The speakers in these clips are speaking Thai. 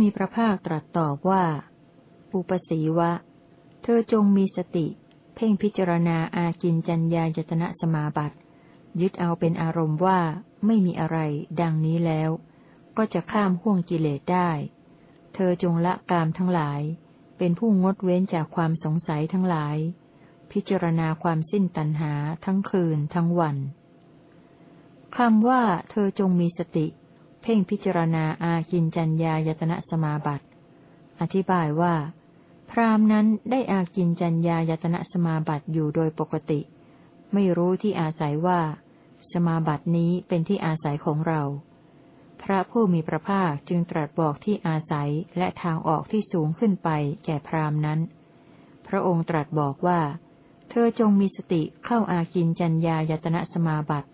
มีพระภาคตรัสตอบว่า อุปสีวะ เธอจงมีสติ เพ่งพิจารณาอากินจัญญายตนะสมาบัติ ยึดเอาเป็นอารมณ์ว่าไม่มีอะไร ดังนี้แล้ว ก็จะข้ามห่วงกิเลสได้ เธอจงละกามทั้งหลาย เป็นผู้งดเว้นจากความสงสัยทั้งหลาย พิจารณาความสิ้นตัณหาทั้งคืนทั้งวันคำว่า เธอจงมีสติ เพ่งพิจารณาอาคินจัญญายตนะสมาบัติ อธิบายว่า พรามนั้นได้อากินจัญญายตนะสมาบัติอยู่โดยปกติ ไม่รู้ที่อาศัยว่า สมาบัตินี้เป็นที่อาศัยของเรา พระผู้มีพระภาคจึงตรัสบอกที่อาศัยและทางออกที่สูงขึ้นไปแก่พรามนั้น พระองค์ตรัสบอกว่า เธอจงมีสติเข้าอากินจัญญายตนะสมาบัติ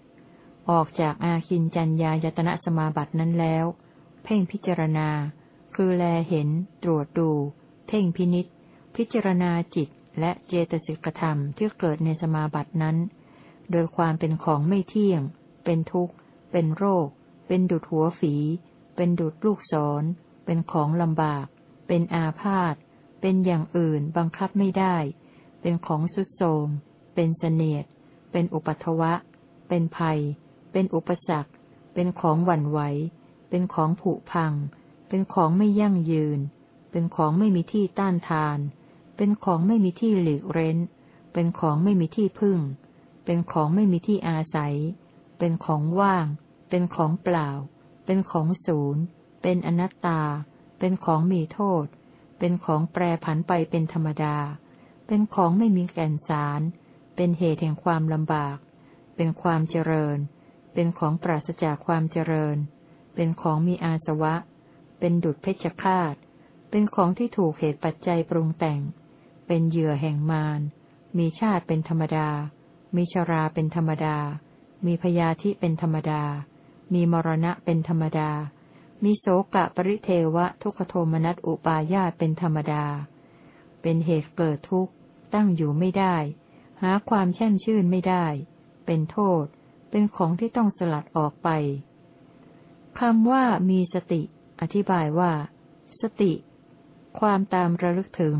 ออกจากอาคินจัญญายตนะสมาบัตินั้นแล้ว เพ่งพิจารณา คือแลเห็น ตรวจดู เพ่งพินิษพิจารณาจิตและเจตสิกธรรมที่เกิดในสมาบัตินั้น โดยความเป็นของไม่เที่ยง เป็นทุกข์ เป็นโรค เป็นดุดหัวฝี เป็นดุดลูกศร เป็นของลำบาก เป็นอาพาธ เป็นอย่างอื่นบังคับไม่ได้ เป็นของสุดโทมเป็นเสนียด เป็นอุปัตวะ เป็นภัย เป็นอุปสรรค เป็นของหวั่นไหว เป็นของผุพัง เป็นของไม่ยั่งยืน เป็นของไม่มีที่ต้านทาน เป็นของไม่มีที่หลีกเร้น เป็นของไม่มีที่พึ่ง เป็นของไม่มีที่อาศัย เป็นของว่าง เป็นของเปล่า เป็นของศูนย์ เป็นอนัตตา เป็นของมีโทษ เป็นของแปรผันไปเป็นธรรมดา เป็นของไม่มีแก่นสาร เป็นเหตุแห่งความลำบาก เป็นความเจริญ เป็นของปราศจากความเจริญ เป็นของมีอาสวะ เป็นดุจเพชฌฆาต เป็นของที่ถูกเหตุปัจจัยปรุงแต่ง เป็นเหยื่อแห่งมาร มีชาติเป็นธรรมดา มีชราเป็นธรรมดา มีพยาธิเป็นธรรมดา มีมรณะเป็นธรรมดา มีโสกะปริเทวะทุกขโทมนัสอุปาญาตเป็นธรรมดา เป็นเหตุเกิดทุกข์ ตั้งอยู่ไม่ได้ หาความแช่มชื่นไม่ได้ เป็นโทษ เป็นของที่ต้องสลัดออกไปคำว่ามีสติ อธิบายว่า สติ ความตามระลึกถึง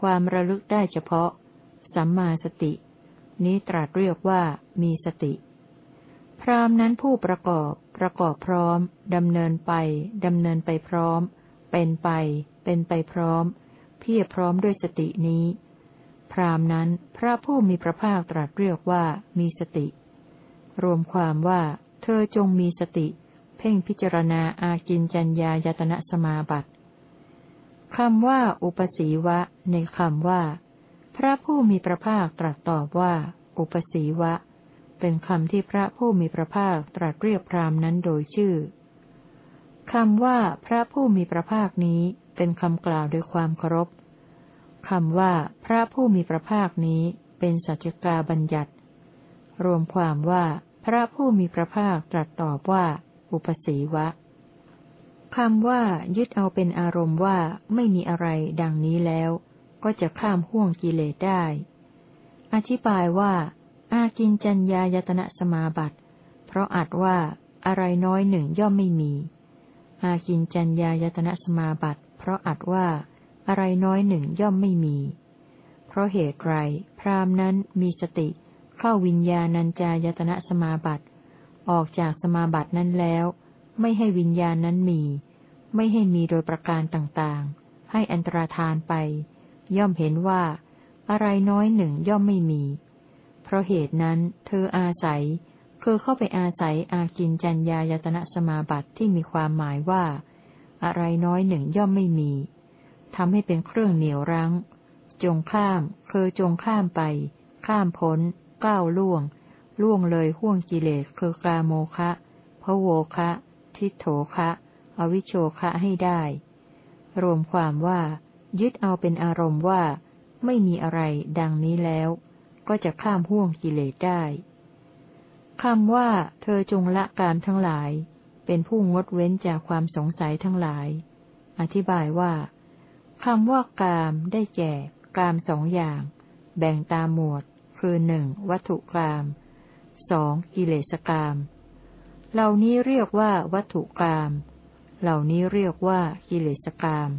ความระลึกได้เฉพาะ สัมมาสติ นี้ตรัสเรียกว่ามีสติ พรามนั้นผู้ประกอบ ประกอบพร้อมดำเนินไปดำเนินไปพร้อม เป็นไป เป็นไปพร้อม เพียรพร้อมด้วยสตินี้ พรามนั้นพระผู้มีพระภาคตรัสเรียกว่ามีสติ รวมความว่า เธอจงมีสติ เพ่งพิจารณาอากินจัญญายตนะสมาบัติคำว่า อุปสีวะ ในคำว่า พระผู้มีพระภาคตรัสตอบว่า อุปสีวะ เป็นคำที่พระผู้มีพระภาคตรัสเรียกพรามนั้นโดยชื่อคำว่า พระผู้มีพระภาคนี้เป็นคำกล่าวโดยความเคารพคำว่า พระผู้มีพระภาคนี้เป็นสัจกาบัญญัติ รวมความว่า ระผู้มีพระภาคตรัสตอบว่า อุปสีวะคำว่ายึดเอาเป็นอารมณ์ว่าไม่มีอะไรดังนี้แล้ว ก็จะข้ามห่วงกิเลสได้ อธิบายว่า อากินจัญญายตนะสมาบัติ เพราะอัดว่าอะไรน้อยหนึ่งย่อมไม่มี อากินจัญญายตนะสมาบัติ เพราะอัดว่าอะไรน้อยหนึ่งย่อมไม่มี เพราะเหตุไรพรามนั้นมีสติ เข้าวิญญาณัญจายตนะสมาบัติ ออกจากสมาบัตินั้นแล้ว ไม่ให้วิญญาณนั้นมี ไม่ให้มีโดยประการต่างๆ ให้อันตรธานไป ย่อมเห็นว่า อะไรน้อยหนึ่งย่อมไม่มี เพราะเหตุนั้น เธออาศัย คือเข้าไปอาศัยอากินจัญญายตนะสมาบัติที่มีความหมายว่า อะไรน้อยหนึ่งย่อมไม่มีทำให้เป็นเครื่องเหนียวรั้ง จงข้ามคือจงข้ามไป ข้ามพ้น ก้าวล่วง ล่วงเลยห่วงกิเลสคือกาโมคะพะโวคะ ทิโถคะ อวิโชคะให้ได้ รวมความว่า ยึดเอาเป็นอารมณ์ว่า ไม่มีอะไรดังนี้แล้ว ก็จะข้ามห่วงกิเลสได้คำว่า เธอจงละกามทั้งหลาย เป็นผู้งดเว้นจากความสงสัยทั้งหลาย อธิบายว่าคำว่ากามได้แก่ กามสองอย่าง แบ่งตามหมวด คือหนึ่งวัตถุกรรมสองกิเลสกรรมเหล่านี้เรียกว่าวัตถุกรรมเหล่านี้เรียกว่ากิเลสกาม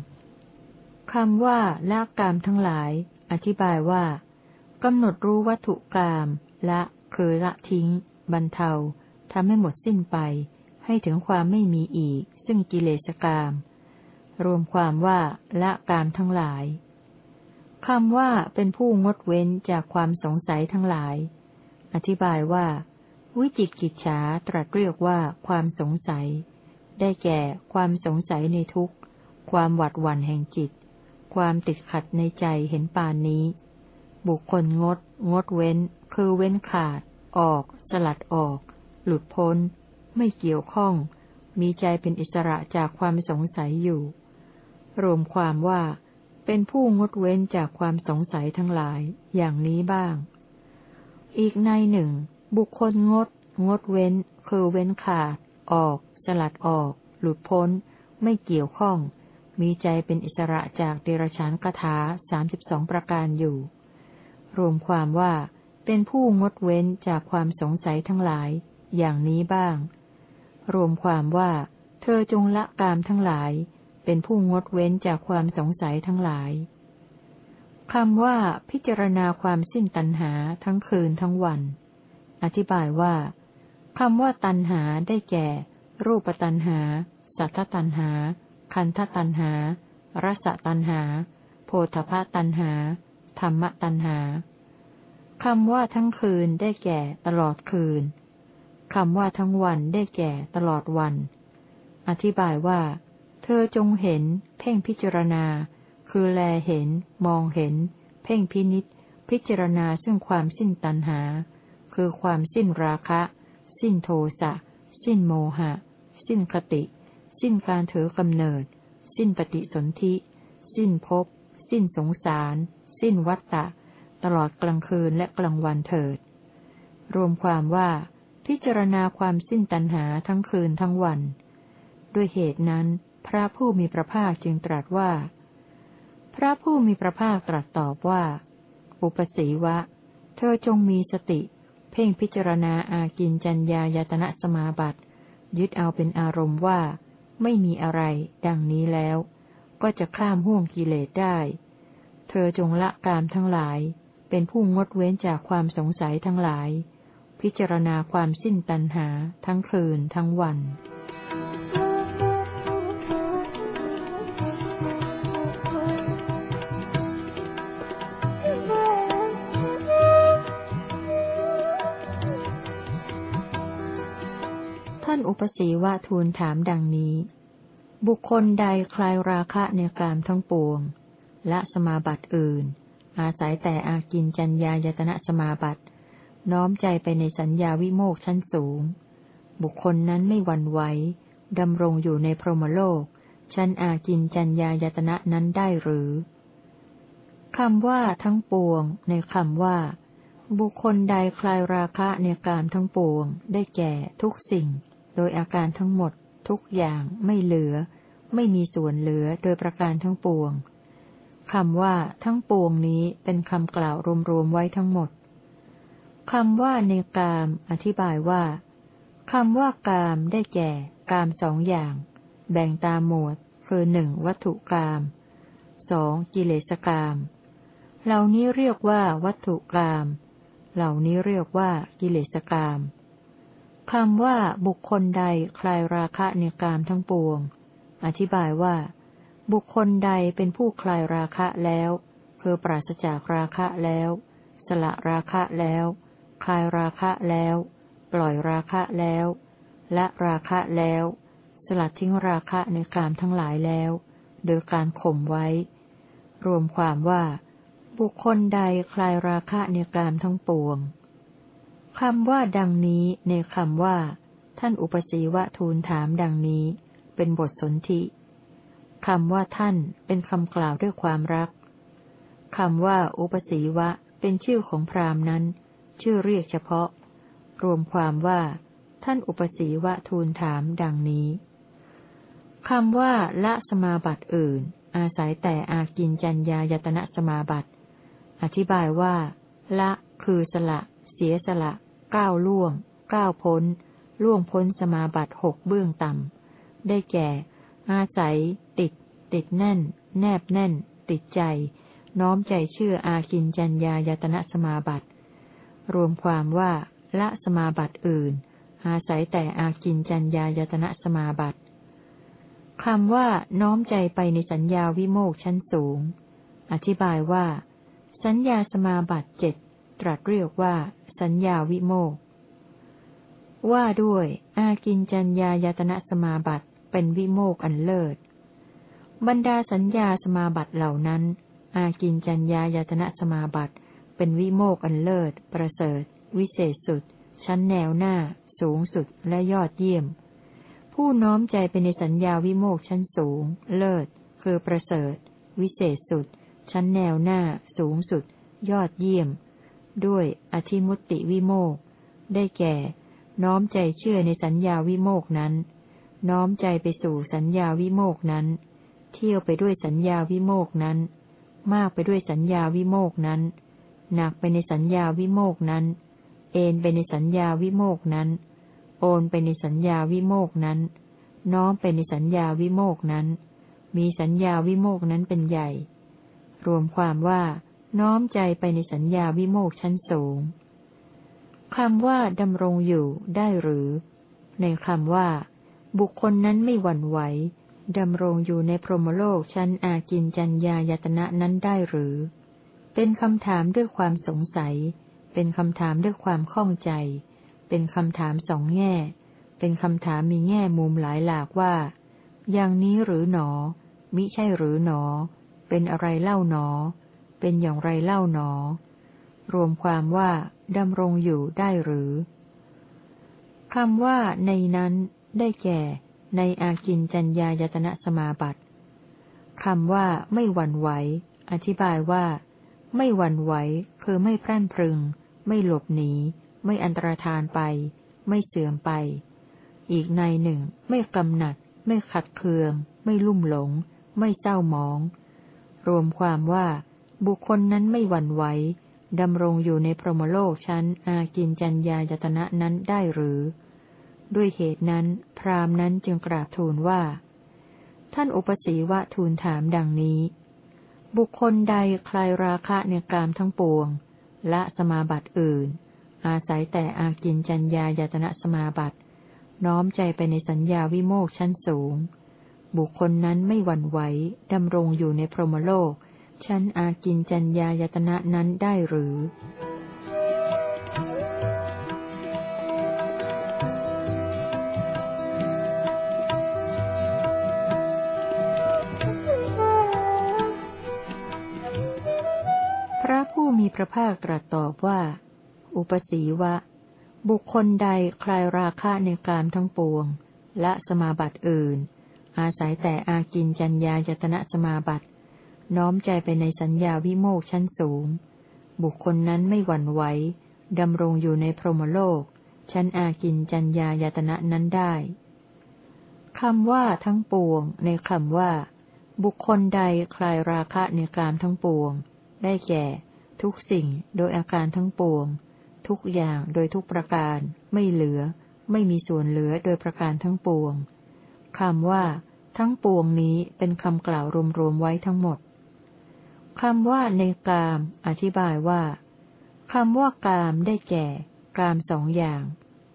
คำว่าละกามทั้งหลาย อธิบายว่ากำหนดรู้วัตถุกามละคือละทิ้ง บรรเทาทำให้หมดสิ้นไป ให้ถึงความไม่มีอีก ซึ่งกิเลสกามรวมความว่าละกามทั้งหลาย คำว่าเป็นผู้งดเว้นจากความสงสัยทั้งหลาย อธิบายว่า วิจิกิจฉาตรัสเรียกว่าความสงสัย ได้แก่ความสงสัยในทุกข์ ความหวัดหวั่นแห่งจิต ความติดขัดในใจเห็นปานนี้ บุคคลงด งดเว้น คือเว้นขาด ออก สลัดออก หลุดพ้น ไม่เกี่ยวข้อง มีใจเป็นอิสระจากความสงสัยอยู่ รวมความว่า เป็นผู้งดเว้นจากความสงสัยทั้งหลาย อย่างนี้บ้าง อีกในหนึ่ง บุคคลงด งดเว้น คือเว้นขาด ออก สลัดออก หลุดพ้น ไม่เกี่ยวข้อง มีใจเป็นอิสระจากเดรชานกถาสามสิบสองประการอยู่ รวมความว่าเป็นผู้งดเว้นจากความสงสัยทั้งหลาย อย่างนี้บ้าง รวมความว่า เธอจงละกามทั้งหลาย เป็นผู้งดเว้นจากความสงสัยทั้งหลายคำว่าพิจารณาความสิ้นตัณหาทั้งคืนทั้งวัน อธิบายว่าคำว่าตัณหาได้แก่ รูปตัณหา สัทธตัณหา คันธตัณหา รสตัณหา โพธพตัณหา ธรรมตัณหาคำว่าทั้งคืนได้แก่ตลอดคืนคำว่าทั้งวันได้แก่ตลอดวัน อธิบายว่า ธอจงเห็น เพ่งพิจารณา คือแลเห็น มองเห็น เพ่งพินิษพิจารณาซึ่งความสิ้นตัณหา คือความสิ้นราคะ สิ้นโทสะ สิ้นโมหะ สิ้นคติ สิ้นการถือกำเนิด สิ้นปฏิสนธิ สิ้นภพ สิ้นสงสาร สิ้นวัตตะ ตลอดกลางคืนและกลางวันเถิด รวมความว่า พิจารณาความสิ้นตัณหาทั้งคืนทั้งวัน ด้วยเหตุนั้น พระผู้มีพระภาคจึงตรัสว่า พระผู้มีพระภาคตรัสตอบว่า อุปสีวะ เธอจงมีสติ เพ่งพิจารณาอากินจัญญายตนะสมาบัติ ยึดเอาเป็นอารมณ์ว่า ไม่มีอะไร ดังนี้แล้ว ก็จะข้ามห่วงกิเลสได้ เธอจงละกามทั้งหลาย เป็นผู้งดเว้นจากความสงสัยทั้งหลาย พิจารณาความสิ้นตัณหาทั้งคืนทั้งวันานอุปสีวะทูลถามดังนี้ บุคคลใดคลายราคะในกามทั้งปวง และสมาบัติอื่น อาศัยแต่อากินจัญญายตนะสมาบัติ น้อมใจไปในสัญญาวิโมกชั้นสูง บุคคลนั้นไม่หวั่นไหวดำรงอยู่ในพรหมโลก ชั้นอากินจัญญายตนะนั้นได้หรือคำว่าทั้งปวง ในคำว่า บุคคลใดคลายราคะในกามทั้งปวง ได้แก่ทุกสิ่ง โดยอาการทั้งหมด ทุกอย่างไม่เหลือ ไม่มีส่วนเหลือโดยประการทั้งปวงคำว่าทั้งปวงนี้เป็นคำกล่าวรวมๆไว้ทั้งหมดคำว่าในกาม อธิบายว่าคำว่ากามได้แก่กามสองอย่าง แบ่งตามหมวด คือหนึ่งวัตถุกามสองกิเลสกาม เหล่านี้เรียกว่าวัตถุกาม เหล่านี้เรียกว่ากิเลสกาม คำว่าบุคคลใดคลายราคะในกามทั้งปวง อธิบายว่า บุคคลใดเป็นผู้คลายราคะแล้วเพื่อปราศจากราคะแล้ว สละราคะแล้ว คลายราคะแล้ว ปล่อยราคะแล้ว และราคะแล้ว สลัดทิ้งราคะในกามทั้งหลายแล้ว โดยการข่มไว้ รวมความว่า บุคคลใดคลายราคะในกามทั้งปวง คำว่าดังนี้ในคำว่า ท่านอุปสีวะทูลถามดังนี้ เป็นบทสนธิคำว่าท่านเป็นคำกล่าวด้วยความรักคำว่าอุปสีวะเป็นชื่อของพราหมณ์นั้น ชื่อเรียกเฉพาะ รวมความว่า ท่านอุปสีวะทูลถามดังนี้คำว่าละสมาบัติอื่น อาศัยแต่อากินจัญญายตนะสมาบัติ อธิบายว่า ละคือสละ เสียสละ ก้าวล่วง ก้าวพ้น ล่วงพ้นสมาบัติหกเบื้องต่ำ ได้แก่ อาศัย ติด ติดแน่น แนบแน่น ติดใจ น้อมใจเชื่ออากินจัญญายตนะสมาบัติ รวมความว่าละสมาบัติอื่น อาศัยแต่อากินจัญญายตนะสมาบัติคำว่าน้อมใจไปในสัญญาวิโมกชั้นสูง อธิบายว่า สัญญาสมาบัติเจ็ดตรัสเรียกว่า สัญญาวิโมก ว่าด้วย อากินจัญญายตนะสมาบัติเป็นวิโมกอันเลิศ บรรดาสัญญาสมาบัติเหล่านั้น อากินจัญญายตนะสมาบัติเป็นวิโมกอันเลิศ ประเสริฐ วิเศษสุด ชั้นแนวหน้า สูงสุดและยอดเยี่ยม ผู้น้อมใจไปในสัญญาวิโมกชั้นสูง เลิศ คือประเสริฐ วิเศษสุด ชั้นแนวหน้า สูงสุด ยอดเยี่ยม ด้วยอธิมุตติวิโมกได้แก่ น้อมใจเชื่อในสัญญาวิโมกนั้น น้อมใจไปสู่สัญญาวิโมกนั้น เที่ยวไปด้วยสัญญาวิโมกนั้น มากไปด้วยสัญญาวิโมกนั้นหนักไปในสัญญาวิโมกนั้น เอนไปในสัญญาวิโมกนั้น โอนไปในสัญญาวิโมกนั้น น้อมไปในสัญญาวิโมกนั้น มีสัญญาวิโมกนั้นเป็นใหญ่ รวมความว่า น้อมใจไปในสัญญาวิโมกชั้นสูงคำว่าดำรงอยู่ได้หรือ ในคำว่า บุคคลนั้นไม่หวั่นไหวดำรงอยู่ในพรหมโลกชั้นอากินจัญญายตนะนั้นได้หรือ เป็นคำถามด้วยความสงสัย เป็นคำถามด้วยความข้องใจ เป็นคำถามสองแง่ เป็นคำถามมีแง่มุมหลายหลากว่า อย่างนี้หรือหนอ มิใช่หรือหนอ เป็นอะไรเล่าหนอ เป็นอย่างไรเล่าหนอ รวมความว่าดำรงอยู่ได้หรือคำว่าในนั้นได้แก่ ในอากินจัญญายตนะสมาบัติคำว่าไม่หวั่นไหว อธิบายว่า ไม่หวั่นไหวคือไม่พร่นพรึง ไม่หลบหนี ไม่อันตรธานไป ไม่เสื่อมไป อีกในหนึ่ง ไม่กำหนัด ไม่ขัดเคือง ไม่ลุ่มหลง ไม่เศร้าหมอง รวมความว่า บุคคลนั้นไม่หวั่นไหวดำรงอยู่ในพรหมโลกชั้น อากินจัญญายตนะนั้นได้หรือ ด้วยเหตุนั้น พราหมณ์นั้นจึงกราบทูลว่า ท่านอุปสีวะทูลถามดังนี้ บุคคลใดคลายราคะในกามทั้งปวงและสมาบัติอื่น อาศัยแต่อากินจัญญายตนะสมาบัติ น้อมใจไปในสัญญาวิโมกชั้นสูง บุคคลนั้นไม่หวั่นไหวดำรงอยู่ในพรหมโลก ชั้นอากินจัญญายตนะนั้นได้หรือมีพระภาคตรัสตอบว่า อุปสีวะ บุคคลใดคลายราคะในกามทั้งปวง และสมาบัติอื่น อาศัยแต่อากินจัญญายตนะสมาบัติ น้อมใจไปในสัญญาวิโมกชั้นสูง บุคคลนั้นไม่หวั่นไหวดำรงอยู่ในพรหมโลก ชั้นอากินจัญญายตนะนั้นได้คำว่าทั้งปวง ในคำว่า บุคคลใดคลายราคะในกามทั้งปวง ได้แก่ ทุกสิ่งโดยอาการทั้งปวง ทุกอย่างโดยทุกประการ ไม่เหลือ ไม่มีส่วนเหลือโดยประการทั้งปวงคำว่า ทั้งปวงนี้เป็นคำกล่าวรวมๆไว้ทั้งหมด คำว่าในกาม อธิบายว่าคำว่ากามได้แก่ กามสองอย่าง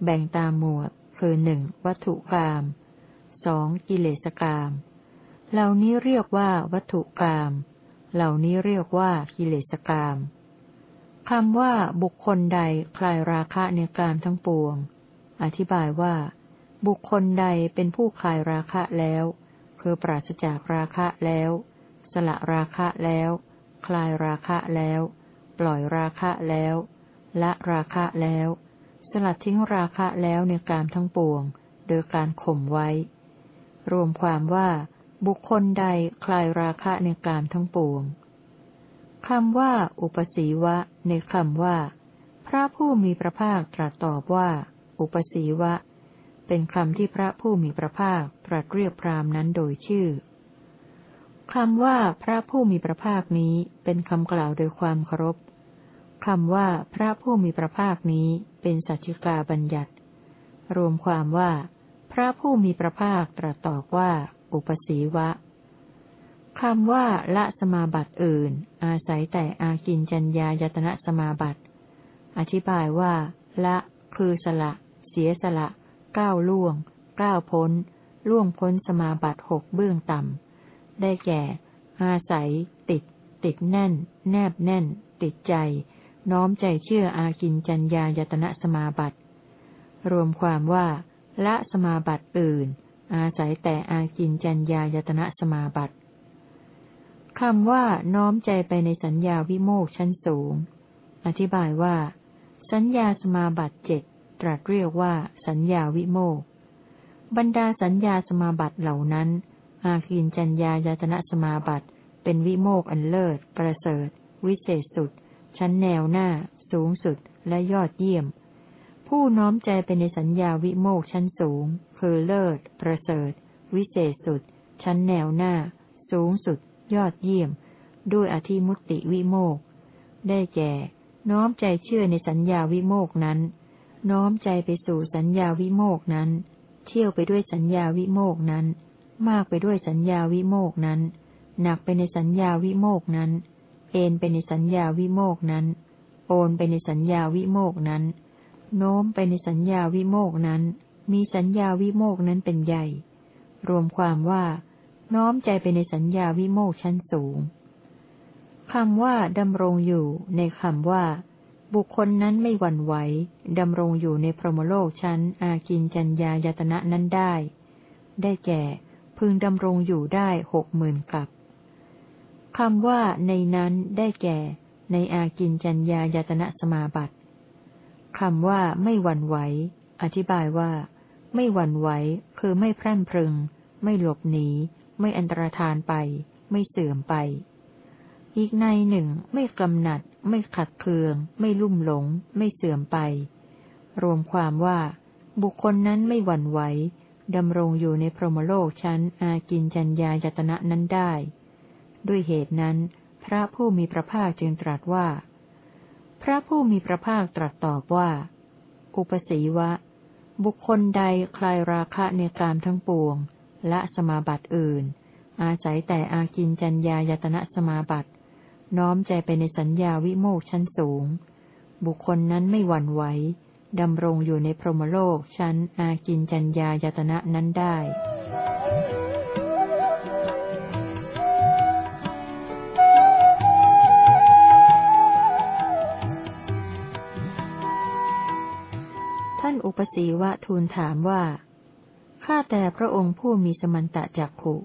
แบ่งตามหมวด คือหนึ่งวัตถุกามสองกิเลสกาม เหล่านี้เรียกว่าวัตถุกาม เหล่านี้เรียกว่ากิเลสกามคำว่าบุคคลใดคลายราคะในกามทั้งปวง อธิบายว่า บุคคลใดเป็นผู้คลายราคะแล้ว คือปราศจากราคะแล้ว สละราคะแล้ว คลายราคะแล้ว ปล่อยราคะแล้ว ละราคะแล้ว สลัดทิ้งราคะแล้วในกามทั้งปวง โดยการข่มไว้ รวมความว่าบุคคลใดคลายราคะในกามทั้งปวงคำว่า อุปสีวะ ในคำว่า พระผู้มีพระภาคตรัสตอบว่า อุปสีวะ เป็นคำที่พระผู้มีพระภาคตรัสเรียกพรามนั้นโดยชื่อ คำว่าพระผู้มีพระภาคนี้เป็นคำกล่าวโดยความเคารพคำว่าพระผู้มีพระภาคนี้เป็นสัจจิกาบัญญัติ รวมความว่า พระผู้มีพระภาคตรัสตอบว่า อุปสีวะคำว่าละสมาบัติอื่น อาศัยแต่อากินจัญญายตนะสมาบัติ อธิบายว่า ละ คือสละ เสียสละ ก้าวล่วง ก้าวพ้น ล่วงพ้นสมาบัติหกเบื้องต่ำ ได้แก่ อาศัย ติด ติดแน่น แนบแน่น ติดใจ น้อมใจเชื่ออากินจัญญายตนะสมาบัติ รวมความว่า ละสมาบัติอื่น อาศัยแต่อากินจัญญายตนะสมาบัติคำว่าน้อมใจไปในสัญญาวิโมกชั้นสูง อธิบายว่า สัญญาสมาบัติเจ็ดตรัสเรียกว่า สัญญาวิโมกบรรดาสัญญาสมาบัติเหล่านั้น อากิญจัญญายตนสมาบัติ เป็นวิโมกข์อันเลิศ ประเสริฐ วิเศษสุด ชั้นแนวหน้า สูงสุด และยอดเยี่ยม ผู้น้อมใจไปในสัญญาวิโมกข์ชั้นสูง คือเลิศ ประเสริฐ วิเศษสุด ชั้นแนวหน้า สูงสุด ยอดเยี่ยม ด้วยอธิมุตติวิโมกข์ ได้แก่ น้อมใจเชื่อในสัญญาวิโมกข์นั้น น้อมใจไปสู่สัญญาวิโมกนั้น เที่ยวไปด้วยสัญญาวิโมกนั้น มากไปด้วยสัญญาวิโมกนั้น หนักไปในสัญญาวิโมกนั้น เอ็นไปในสัญญาวิโมกนั้น โอนไปในสัญญาวิโมกนั้น โน้มไปในสัญญาวิโมกนั้น มีสัญญาวิโมกนั้นเป็นใหญ่ รวมความว่า น้อมใจไปในสัญญาวิโมกชั้นสูงคำว่าดำรงอยู่ในคำว่า บุคคลนั้นไม่หวั่นไหวดำรงอยู่ในพรหมโลกชั้น อากินจัญญายตนะนั้นได้ ได้แก่ พึงดำรงอยู่ได้หกหมื่นกับคำว่าในนั้นได้แก่ ในอากินจัญญายตนะสมาบัติคำว่าไม่หวั่นไหว อธิบายว่า ไม่หวั่นไหวคือไม่พร่ำพรึง ไม่หลบหนี ไม่อันตรธานไป ไม่เสื่อมไป อีกในหนึ่ง ไม่กำหนัด ไม่ขัดเคือง ไม่ลุ่มหลง ไม่เสื่อมไป รวมความว่า บุคคลนั้นไม่หวั่นไหว ดำรงอยู่ในพรหมโลกชั้นอากินจัญญายตนะนั้นได้ ด้วยเหตุนั้น พระผู้มีพระภาคจึงตรัสว่า พระผู้มีพระภาคตรัสตอบว่า อุปสีวะ บุคคลใดคลายราคะในกามทั้งปวง และสมาบัติอื่น อาศัยแต่อากินจัญญายตนะสมาบัติ น้อมใจไปในสัญญาวิโมกชั้นสูง บุคคลนั้นไม่หวั่นไหว ดำรงอยู่ในพรหมโลกชั้นอากินจัญญายตนะนั้นได้ท่านอุปสีวะทูลถามว่า ข้าแต่พระองค์ผู้มีสมันตะจักขุ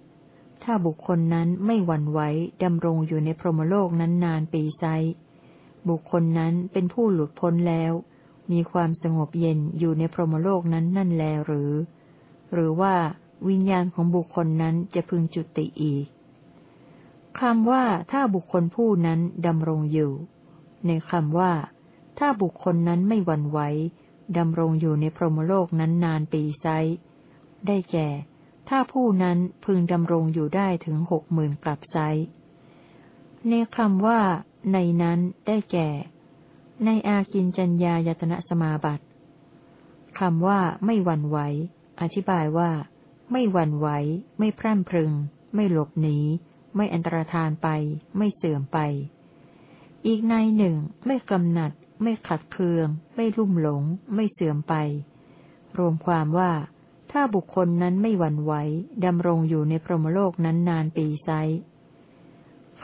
ถ้าบุคคลนั้นไม่หวั่นไหวดำรงอยู่ในพรหมโลกนั้นนานปีไซ บุคคลนั้นเป็นผู้หลุดพ้นแล้ว มีความสงบเย็นอยู่ในพรหมโลกนั้นนั่นแลหรือ หรือว่าวิญญาณของบุคคลนั้นจะพึงจุติอีกคำว่าถ้าบุคคลผู้นั้นดำรงอยู่ ในคำว่า ถ้าบุคคลนั้นไม่หวั่นไหวดำรงอยู่ในพรหมโลกนั้นนานปีไซได้แก่ ถ้าผู้นั้นพึงดำรงอยู่ได้ถึงหกหมื่นกลับไซในคำว่า ในนั้นได้แก่ ในอากินจัญญายตนะสมาบัติคำว่าไม่หวั่นไหว อธิบายว่า ไม่หวั่นไหว ไม่พร่ำพรึง ไม่หลบหนี ไม่อันตรธานไป ไม่เสื่อมไป อีกในหนึ่ง ไม่กำหนัด ไม่ขัดเคือง ไม่รุ่มหลง ไม่เสื่อมไป รวมความว่า ถ้าบุคคลนั้นไม่หวั่นไหวดำรงอยู่ในพรหมโลกนั้นนานปีไซ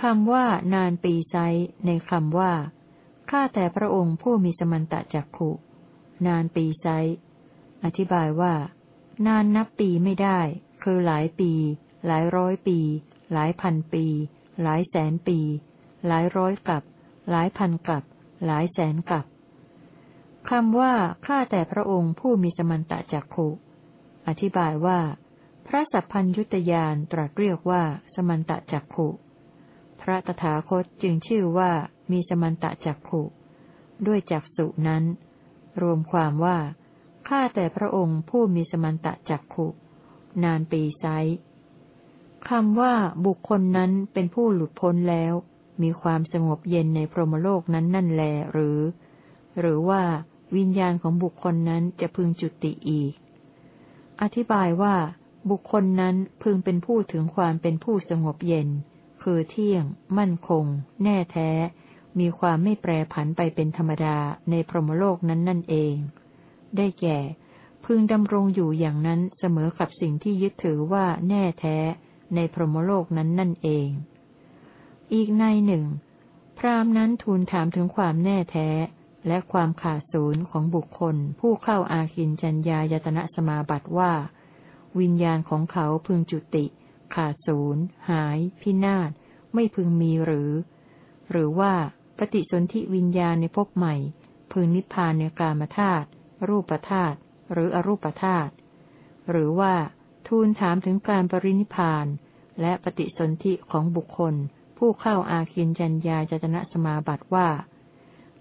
คำว่านานปีไซในคำว่า ข้าแต่พระองค์ผู้มีสมันตะจักขุ นานปีไซ อธิบายว่า นานนับปีไม่ได้ คือหลายปี หลายร้อยปี หลายพันปี หลายแสนปี หลายร้อยกับ หลายพันกับ หลายแสนกับคำว่า ข้าแต่พระองค์ผู้มีสมันตะจักขุ อธิบายว่า พระสัพพัญยุตยานตรัสเรียกว่า สมันตะจักขุ ระตถาคตจึงชื่อว่ามีสมันตะจักขุ ด้วยจักสุนั้น รวมความว่าข้าแต่พระองค์ผู้มีสมันตะจักขุ นานปีไซคำว่าบุคคลนั้นเป็นผู้หลุดพ้นแล้ว มีความสงบเย็นในพรหมโลกนั้นนั่นแลหรือ หรือว่าวิญญาณของบุคคลนั้นจะพึงจุติอีก อธิบายว่า บุคคลนั้นพึงเป็นผู้ถึงความเป็นผู้สงบเย็น คือเที่ยง มั่นคง แน่แท้ มีความไม่แปรผันไปเป็นธรรมดาในพรหมโลกนั้นนั่นเอง ได้แก่ พึงดำรงอยู่อย่างนั้นเสมอกับสิ่งที่ยึดถือว่าแน่แท้ในพรหมโลกนั้นนั่นเอง อีกในหนึ่ง พรามนั้นทูลถามถึงความแน่แท้และความขาดศูนย์ของบุคคล ผู้เข้าอาคินจัญญายตนะสมาบัติว่า วิญญาณของเขาพึงจุติ ขาดศูนย์ หาย พินาศ ไม่พึงมีหรือ หรือว่าปฏิสนธิวิญญาณในภพใหม่ พึงนิพพานในกามธาตุรูปธาตุหรืออรูปธาตุหรือว่าทูลถามถึงการปรินิพาน และปฏิสนธิของบุคคล ผู้เข้าอาคินจัญญาจตนะสมาบัติว่า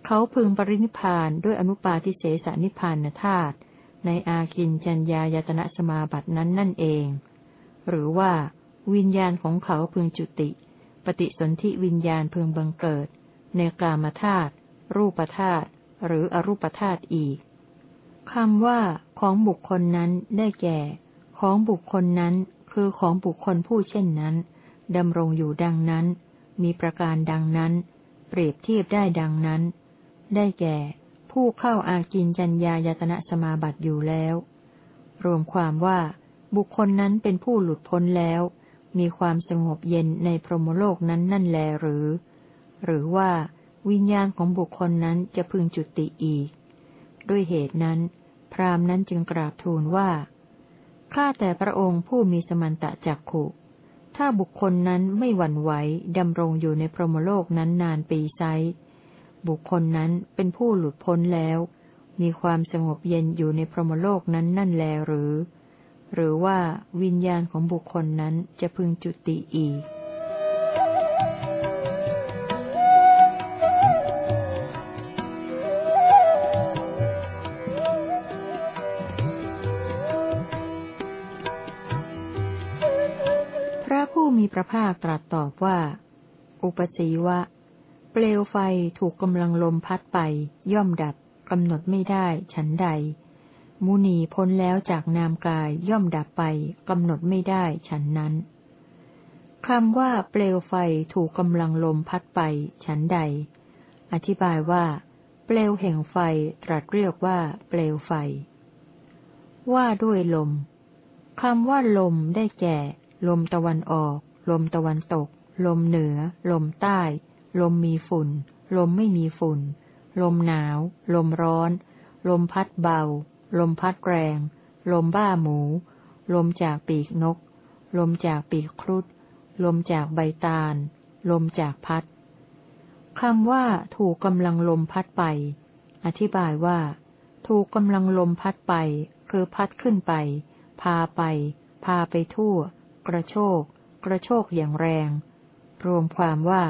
เขาพึงปรินิพานด้วยอนุปาทิเสสนิพานธาตุในอาคินจัญญายตนะสมาบัตินั้นนั่นเอง หรือว่า วิญญาณของเขาพึงจุติ ปฏิสนธิวิญญาณพึงบังเกิด ในกามธาตุรูปธาตุหรืออรูปธาตุอีกคำว่าของบุคคลนั้นได้แก่ ของบุคคลนั้นคือของบุคคลผู้เช่นนั้นดำรงอยู่ดังนั้น มีประการดังนั้น เปรียบเทียบได้ดังนั้น ได้แก่ ผู้เข้าอากินจัญญายตนะสมาบัติอยู่แล้ว รวมความว่า บุคคลนั้นเป็นผู้หลุดพ้นแล้ว มีความสงบเย็นในพรหมโลกนั้นนั่นแลหรือ หรือว่าวิญญาณของบุคคลนั้นจะพึงจุติอีก ด้วยเหตุนั้น พรามนั้นจึงกราบทูลว่า ข้าแต่พระองค์ผู้มีสมันตะจักขุ ถ้าบุคคลนั้นไม่หวั่นไหวดำรงอยู่ในพรหมโลกนั้นนานปีไซบุคคลนั้นเป็นผู้หลุดพ้นแล้ว มีความสงบเย็นอยู่ในพรหมโลกนั้นนั่นแลหรือ หรือว่าวิญญาณของบุคคลนั้นจะพึงจุติอีกมีพระภาคตรัสตอบว่า อุปสีวะ เปลวไฟถูกกำลังลมพัดไป ย่อมดับกำหนดไม่ได้ ฉันใด มุนีพ้นแล้วจากนามกายย่อมดับไปกำหนดไม่ได้ฉันนั้นคำว่าเปลวไฟถูกกำลังลมพัดไป ฉันใด อธิบายว่า เปลวแห่งไฟตรัสเรียกว่า เปลวไฟ ว่าด้วยลมคำว่าลมได้แก่ ลมตะวันออก ลมตะวันตก ลมเหนือ ลมใต้ ลมมีฝุ่น ลมไม่มีฝุ่น ลมหนาว ลมร้อน ลมพัดเบา ลมพัดแรง ลมบ้าหมู ลมจากปีกนก ลมจากปีกครุฑ ลมจากใบตาล ลมจากพัดคำว่า ถูกกำลังลมพัดไป อธิบายว่า ถูกกำลังลมพัดไป คือพัดขึ้นไป พาไป พาไปทั่ว กระโชก กระโชกอย่างแรง รวมความว่า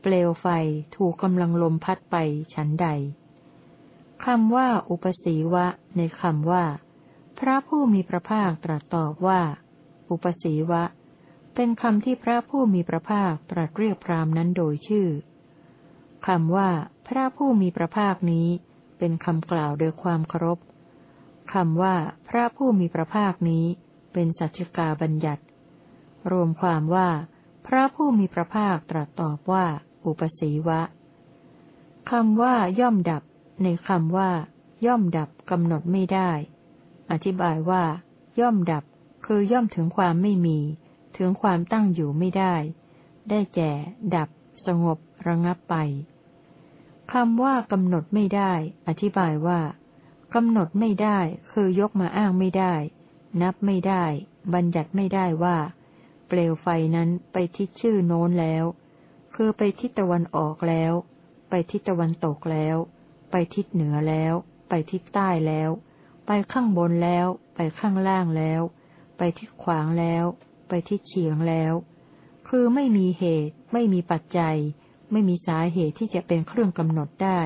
เปลวไฟถูกกำลังลมพัดไปฉันใด คำว่า อุปสีวะ ในคำว่า พระผู้มีพระภาคตรัสตอบว่า อุปสีวะ เป็นคำที่พระผู้มีพระภาคตรัสเรียกพรามนั้นโดยชื่อคำว่า พระผู้มีพระภาคนี้ เป็นคำกล่าวโดยความเคารพคำว่า พระผู้มีพระภาคนี้ เป็นสัจจกาบัญญัติ รวมความว่า พระผู้มีพระภาคตรัสตอบว่า อุปสีวะคำว่าย่อมดับ ในคำว่า ย่อมดับกำหนดไม่ได้ อธิบายว่า ย่อมดับ คือย่อมถึงความไม่มี ถึงความตั้งอยู่ไม่ได้ ได้แก่ ดับ สงบ ระงับไปคำว่ากำหนดไม่ได้ อธิบายว่ากำหนดไม่ได้ คือยกมาอ้างไม่ได้ นับไม่ได้ บัญญัติไม่ได้ว่า เปลวไฟนั้นไปทิศชื่อโน้นแล้ว คือไปทิศตะวันออกแล้ว ไปทิศตะวันตกแล้ว ไปทิศเหนือแล้ว ไปทิศใต้แล้ว ไปข้างบนแล้ว ไปข้างล่างแล้ว ไปทิศขวางแล้ว ไปทิศเฉียงแล้ว คือไม่มีเหตุ ไม่มีปัจจัย ไม่มีสาเหตุที่จะเป็นเครื่องกำหนดได้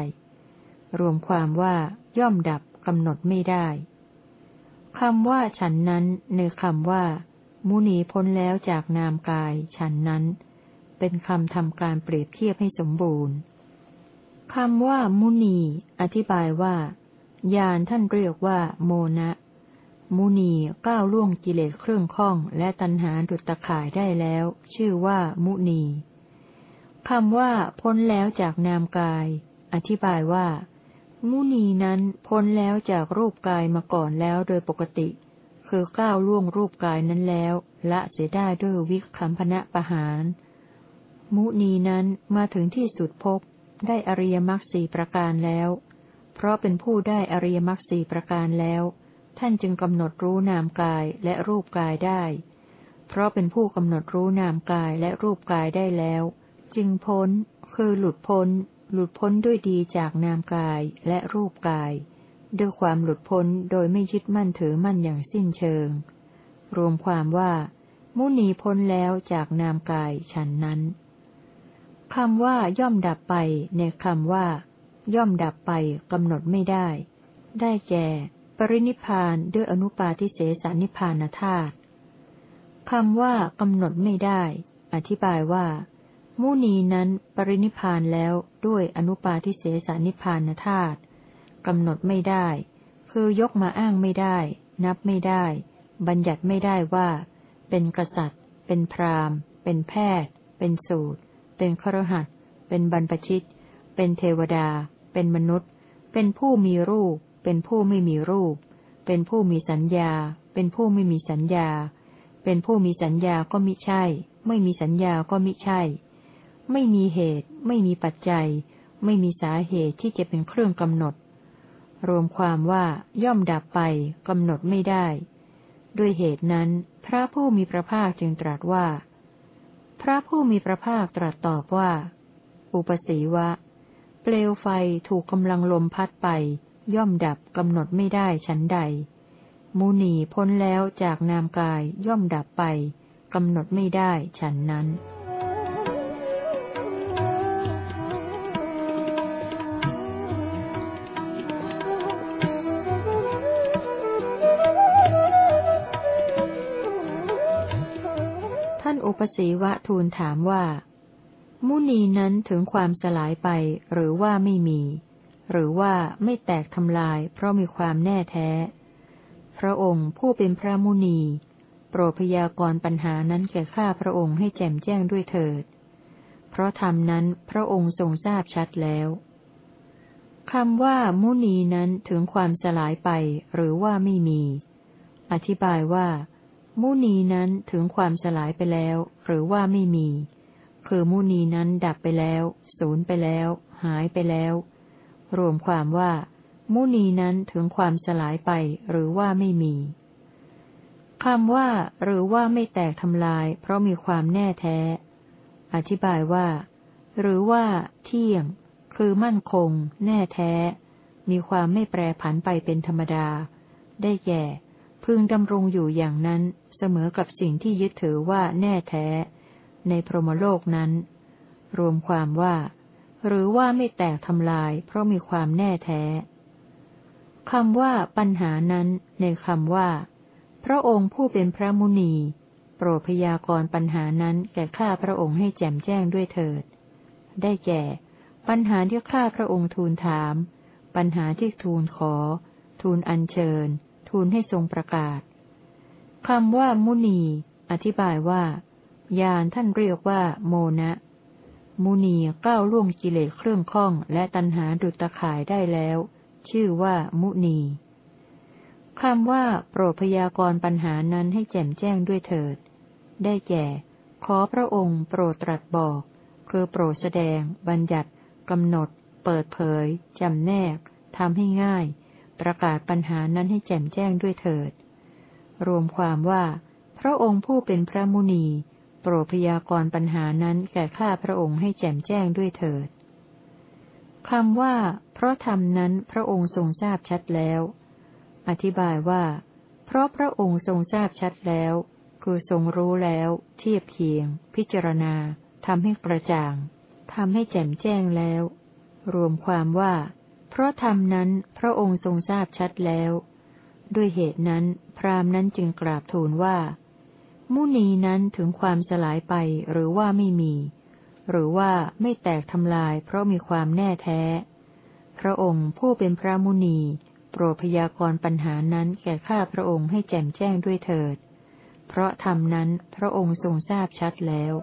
รวมความว่าย่อมดับกำหนดไม่ได้คำว่าฉันนั้นในคำว่า มุนีพ้นแล้วจากนามกาย ฉันนั้น เป็นคำทำการเปรียบเทียบให้สมบูรณ์ คำว่า มุนี อธิบายว่าญาณท่านเรียกว่า โมนะ มุนีก้าวล่วงกิเลสเครื่องข้องและตัณหาดุจตะข่ายได้แล้ว ชื่อว่า มุนีคำว่า พ้นแล้วจากนามกาย อธิบายว่า มุนีนั้นพ้นแล้วจากรูปกายมาก่อนแล้วโดยปกติ คือก้าวล่วงรูปกายนั้นแล้ว ละเสียได้ด้วยวิคัมพนะประหาร มุนีนั้นมาถึงที่สุดพบ ได้อริยมรรคสีประการแล้ว เพราะเป็นผู้ได้อริยมรรคสีประการแล้ว ท่านจึงกำหนดรู้นามกายและรูปกายได้ เพราะเป็นผู้กำหนดรู้นามกายและรูปกายได้แล้ว จึงพ้น คือหลุดพ้น หลุดพ้นด้วยดีจากนามกายและรูปกาย ด้วยความหลุดพ้นโดยไม่ยึดมั่นถือมั่นอย่างสิ้นเชิง รวมความว่า มุนีพ้นแล้วจากนามกายฉันนั้น คำว่าย่อมดับไปในคำว่า ย่อมดับไปกำหนดไม่ได้ ได้แก่ ปรินิพานด้วยอนุปาทิเสสนิพานธาตุคำว่ากำหนดไม่ได้ อธิบายว่า มุนีนั้นปรินิพานแล้วด้วยอนุปาทิเสสนิพานธาตุกำหนดไม่ได้ คือยกมาอ้างไม่ได้ นับไม่ได้ บัญญัติไม่ได้ว่า เป็นกษัตริย์ เป็นพราหมณ์ เป็นแพทย์ เป็นสูตร เป็นครหัสเป็นบรรพชิต เป็นเทวดา เป็นมนุษย์ เป็นผู้มีรูป เป็นผู้ไม่มีรูป เป็นผู้มีสัญญา เป็นผู้ไม่มีสัญญา เป็นผู้มีสัญญาก็มิใช่ ไม่มีสัญญาก็มิใช่ ไม่มีเหตุ ไม่มีปัจจัย ไม่มีสาเหตุที่จะเป็นเครื่องกำหนด รวมความว่าย่อมดับไปกำหนดไม่ได้ ด้วยเหตุนั้น พระผู้มีพระภาคจึงตรัสว่า ระผู้มีพระภาคตรัสตอบว่า อุปสีวะ เปลวไฟถูกกำลังลมพัดไป ย่อมดับกำหนดไม่ได้ฉันใด มูนีพ้นแล้วจากนามกายย่อมดับไปกำหนดไม่ได้ฉันนั้น อุปสีวะทูลถามว่า มุนีนั้นถึงความสลายไปหรือว่าไม่มี หรือว่าไม่แตกทำลาย เพราะมีความแน่แท้ พระองค์ผู้เป็นพระมุนี โปรดพยากรปัญหานั้นแก่ข้าพระองค์ให้แจ่มแจ้งด้วยเถิด เพราะธรรมนั้นพระองค์ทรงทราบชัดแล้วคำว่ามุนีนั้นถึงความสลายไปหรือว่าไม่มี อธิบายว่า มุนีนั้นถึงความสลายไปแล้ว หรือว่าไม่มี คือมุนีนั้นดับไปแล้วสูญไปแล้ว หายไปแล้ว รวมความว่า มุนีนั้นถึงความสลายไป หรือว่าไม่มีคำว่า หรือว่าไม่แตกทำลาย เพราะมีความแน่แท้ อธิบายว่า หรือว่า เที่ยง คือมั่นคง แน่แท้ มีความไม่แปรผันไปเป็นธรรมดา ได้แก่ พึงดำรงอยู่อย่างนั้น เสมอกับสิ่งที่ยึดถือว่าแน่แท้ ในพรหมโลกนั้น รวมความว่า หรือว่าไม่แตกทำลาย เพราะมีความแน่แท้คำว่าปัญหานั้นในคำว่า พระองค์ผู้เป็นพระมุนี โปรดพยากรปัญหานั้นแก่ข้าพระองค์ให้แจ่มแจ้งด้วยเถิด ได้แก่ ปัญหาที่ข้าพระองค์ทูลถาม ปัญหาที่ทูลขอ ทูลอัญเชิญ ทูลให้ทรงประกาศ คำว่ามุนี อธิบายว่า ยานท่านเรียกว่า โมนะ มุนีก้าวล่วงกิเลสเครื่องข้องและตัณหาดุจตะข่ายได้แล้ว ชื่อว่ามุนีคำว่า โปรดพยากรปัญหานั้นให้แจ่มแจ้งด้วยเถิด ได้แก่ ขอพระองค์โปรดตรัสบอก คือโปรดแสดง บัญญัติกำหนด เปิดเผยจำแนกทำให้ง่าย ประกาศปัญหานั้นให้แจ่มแจ้งด้วยเถิด รวมความว่า พระองค์ผู้เป็นพระมุนี โปรดพยากรปัญหานั้นแก่ข้าพระองค์ให้แจ่มแจ้งด้วยเถิดคำว่า เพราะธรรมนั้นพระองค์ทรงทราบชัดแล้ว อธิบายว่า เพราะพระองค์ทรงทราบชัดแล้ว คือทรงรู้แล้ว เทียบเคียง พิจารณาทำให้กระจ่างทำให้แจ่มแจ้งแล้ว รวมความว่า เพราะธรรมนั้นพระองค์ทรงทราบชัดแล้ว ด้วยเหตุนั้น พราหมณ์นั้นจึงกราบทูลว่า มุนีนั้นถึงความสลายไปหรือว่าไม่มี หรือว่าไม่แตกทำลาย เพราะมีความแน่แท้ พระองค์ผู้เป็นพระมุนี โปรดพยากรปัญหานั้นแก่ข้าพระองค์ให้แจ่มแจ้งด้วยเถิด เพราะธรรมนั้นพระองค์ทรงทราบชัดแล้ว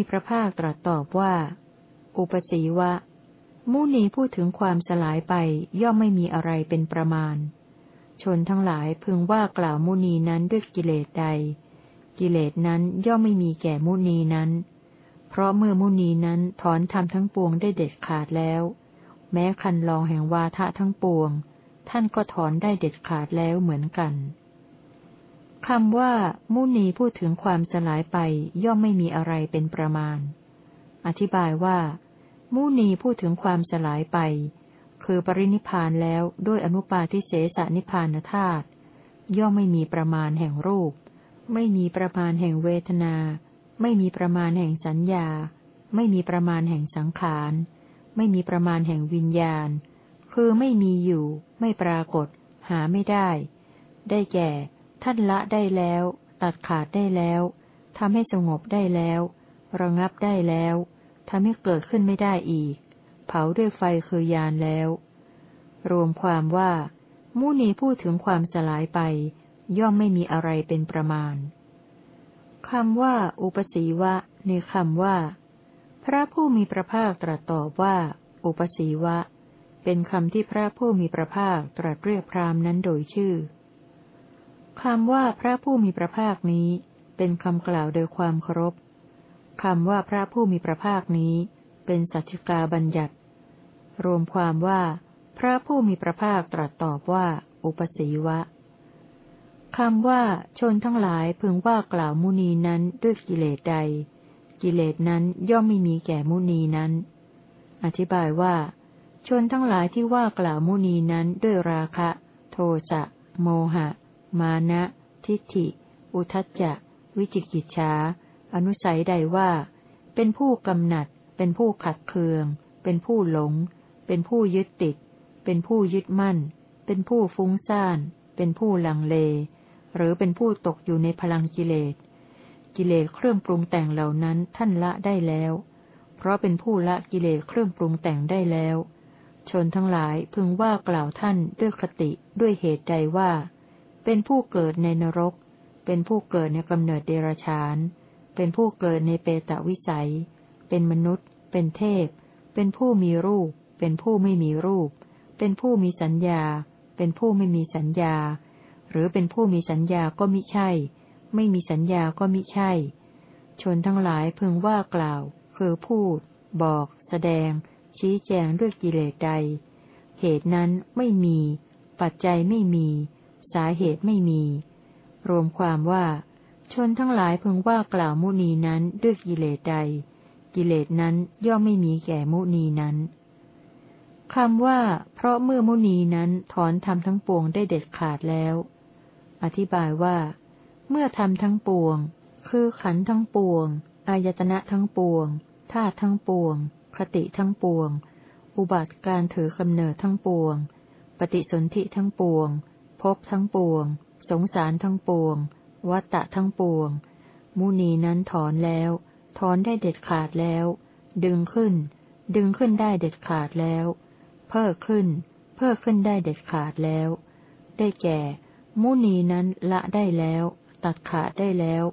มีพระภาคตรัสตอบว่า อุปสีวะ มุนีพูดถึงความสลายไปย่อมไม่มีอะไรเป็นประมาณ ชนทั้งหลายพึงว่ากล่าวมุนีนั้นด้วยกิเลสใด กิเลสนั้นย่อมไม่มีแก่มุนีนั้น เพราะเมื่อมุนีนั้นถอนทำทั้งปวงได้เด็ดขาดแล้ว แม้คันลองแห่งวาทะทั้งปวง ท่านก็ถอนได้เด็ดขาดแล้วเหมือนกัน คำว่า มุนีพูดถึงความสลายไปย่อมไม่มีอะไรเป็นประมาณ อธิบายว่า มุนีพูดถึงความสลายไป คือปรินิพานแล้วด้วยอนุปาทิเสสนิพานธาตุย่อมไม่มีประมาณแห่งรูป ไม่มีประมาณแห่งเวทนา ไม่มีประมาณแห่งสัญญา ไม่มีประมาณแห่งสังขาร ไม่มีประมาณแห่งวิญญาณ คือไม่มีอยู่ ไม่ปรากฏ หาไม่ได้ ได้แก่ ท่านละได้แล้ว ตัดขาดได้แล้วทำให้สงบได้แล้ว ระงับได้แล้วทำให้เกิดขึ้นไม่ได้อีก เผาด้วยไฟคือยานแล้ว รวมความว่า มุนีพูดถึงความสลายไป ย่อมไม่มีอะไรเป็นประมาณคำว่า อุปสีวะ ในคำว่า พระผู้มีพระภาคตรัสตอบว่า อุปสีวะ เป็นคำที่พระผู้มีพระภาคตรัสเรียกพรามนั้นโดยชื่อ คำว่าพระผู้มีพระภาคนี้ เป็นคำกล่าวโดยความเคารพคำว่าพระผู้มีพระภาคนี้ เป็นสัจจกาบัญญัติ รวมความว่า พระผู้มีพระภาคตรัสตอบว่า อุปสีวะคำว่าชนทั้งหลายพึงว่ากล่าวมุนีนั้นด้วยกิเลสใด กิเลสนั้นย่อมไม่มีแก่มุนีนั้น อธิบายว่า ชนทั้งหลายที่ว่ากล่าวมุนีนั้นด้วยราคะ โทสะ โมหะ มานะ ทิฏฐิ อุทจจะ วิจิกิจฉาอนุสัยใดว่า เป็นผู้กำหนัด เป็นผู้ขัดเคือง เป็นผู้หลง เป็นผู้ยึดติด เป็นผู้ยึดมั่น เป็นผู้ฟุ้งซ่าน เป็นผู้ลังเล หรือเป็นผู้ตกอยู่ในพลังกิเลส กิเลสเครื่องปรุงแต่งเหล่านั้นท่านละได้แล้ว เพราะเป็นผู้ละกิเลสเครื่องปรุงแต่งได้แล้ว ชนทั้งหลายพึงว่ากล่าวท่านด้วยคติด้วยเหตุใดว่า เป็นผู้เกิดในนรก เป็นผู้เกิดในกำเนิดเดรัจฉาน เป็นผู้เกิดในเปตวิสัย เป็นมนุษย์ เป็นเทพ เป็นผู้มีรูป เป็นผู้ไม่มีรูป เป็นผู้มีสัญญา เป็นผู้ไม่มีสัญญา หรือเป็นผู้มีสัญญาก็มิใช่ ไม่มีสัญญาก็มิใช่ ชนทั้งหลายพึงว่ากล่าว คือพูด บอก แสดง ชี้แจงด้วยกิเลสใด เหตุนั้นไม่มี ปัจจัยไม่มี สาเหตุไม่มี รวมความว่า ชนทั้งหลายพึงว่ากล่าวมุนีนั้นด้วยกิเลสใด กิเลสนั้นย่อมไม่มีแก่มุนีนั้นคำว่า เพราะเมื่อมุนีนั้นถอนทำทั้งปวงได้เด็ดขาดแล้ว อธิบายว่า เมื่อทำทั้งปวง คือขันทั้งปวง อายตนะทั้งปวงธาตุทั้งปวง คติทั้งปวง อุบัติการถือกำเนิดทั้งปวง ปฏิสนธิทั้งปวง ภพทั้งปวง สงสารทั้งปวง วัตตะทั้งปวง มุนีนั้นถอนแล้ว ถอนได้เด็ดขาดแล้ว ดึงขึ้น ดึงขึ้นได้เด็ดขาดแล้ว เพิ่มขึ้น เพิ่มขึ้นได้เด็ดขาดแล้ว ได้แก่ มุนีนั้นละได้แล้ว ตัดขาดได้แล้ว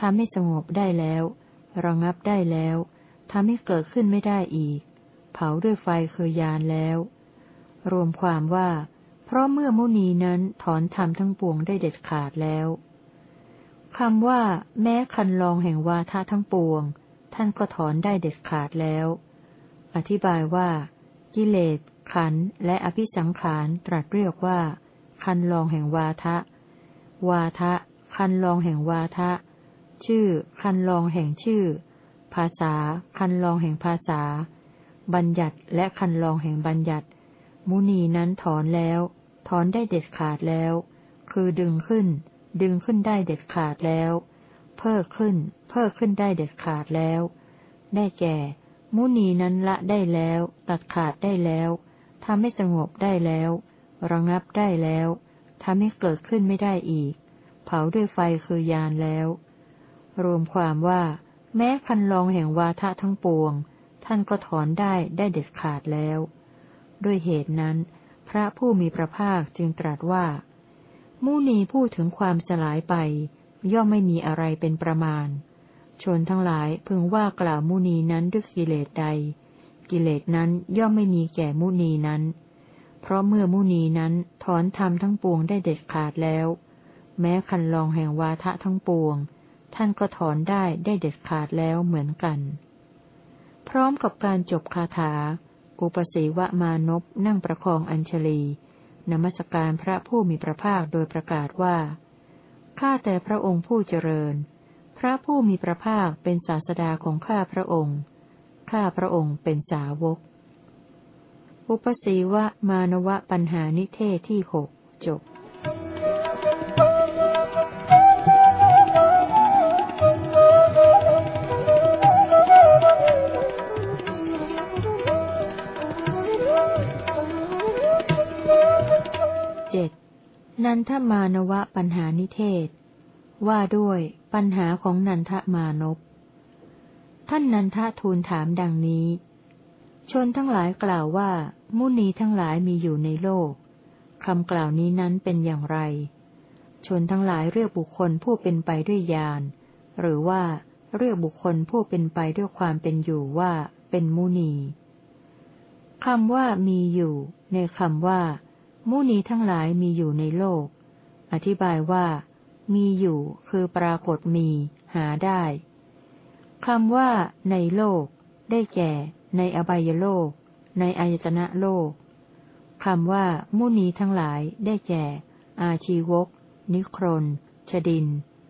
ทำให้สงบได้แล้ว ระงับได้แล้วทำให้เกิดขึ้นไม่ได้อีก เผาด้วยไฟเคยยานแล้ว รวมความว่า ราะเมื่อมุนีนั้นถอนธรรมทั้งปวงได้เด็ดขาดแล้วคำว่า แม้คันลองแห่งวาทะทั้งปวง ท่านก็ถอนได้เด็ดขาดแล้ว อธิบายว่า กิเลส ขันและอภิสังขารตรัสเรียกว่า คันลองแห่งวาทะ วาทะ คันลองแห่งวาทะ ชื่อ คันลองแห่งชื่อ ภาษา คันลองแห่งภาษา บัญญัติและคันลองแห่งบัญญัติ มุนีนั้นถอนแล้ว ถอนได้เด็ดขาดแล้ว คือดึงขึ้น ดึงขึ้นได้เด็ดขาดแล้ว เพิ่มขึ้น เพิ่มขึ้นได้เด็ดขาดแล้ว ได้แก่ มุนีนั้นละได้แล้ว ตัดขาดได้แล้วทำให้สงบได้แล้ว ระงับได้แล้วทำให้เกิดขึ้นไม่ได้อีก เผผาด้วยไฟคือยานแล้ว รวมความว่า แม้คันลองแห่งวาทะทั้งปวง ท่านก็ถอนได้ได้เด็ดขาดแล้ว ด้วยเหตุนั้น พระผู้มีพระภาคจึงตรัสว่า มุนีพูดถึงความสลายไป ย่อมไม่มีอะไรเป็นประมาณ ชนทั้งหลายพึงว่ากล่าวมุนีนั้นด้วยกิเลสใด กิเลสนั้นย่อมไม่มีแก่มุนีนั้น เพราะเมื่อมุนีนั้นถอนธรรมทั้งปวงได้เด็ดขาดแล้ว แม้คันลองแห่งวาทะทั้งปวง ท่านก็ถอนได้ได้เด็ดขาดแล้วเหมือนกัน พร้อมกับการจบคาถา อุปสีวมานพนั่งประคองอัญชลีนมัสการพระผู้มีพระภาคโดยประกาศว่า ข้าแต่พระองค์ผู้เจริญ พระผู้มีพระภาคเป็นศาสดาของข้าพระองค์ ข้าพระองค์เป็นสาวก อุปสีวมานวะปัญหานิเทศที่หกจบ นันทมานวะปัญหานิเทศ ว่าด้วยปัญหาของนันทมานพท่านนันทะทูลถามดังนี้ ชนทั้งหลายกล่าวว่า มุนีทั้งหลายมีอยู่ในโลกคำกล่าวนี้นั้นเป็นอย่างไร ชนทั้งหลายเรียกบุคคลผู้เป็นไปด้วยญาณหรือว่าเรียกบุคคลผู้เป็นไปด้วยความเป็นอยู่ว่าเป็นมุนีคำว่ามีอยู่ ในคำว่า มุนีทั้งหลายมีอยู่ในโลก อธิบายว่า มีอยู่ คือปรากฏมี หาได้คำว่า ในโลก ได้แก่ ในอบายโลก ในอายตนะโลกคำว่า มุนีทั้งหลาย ได้แก่ อาชีวก นิครนชดิน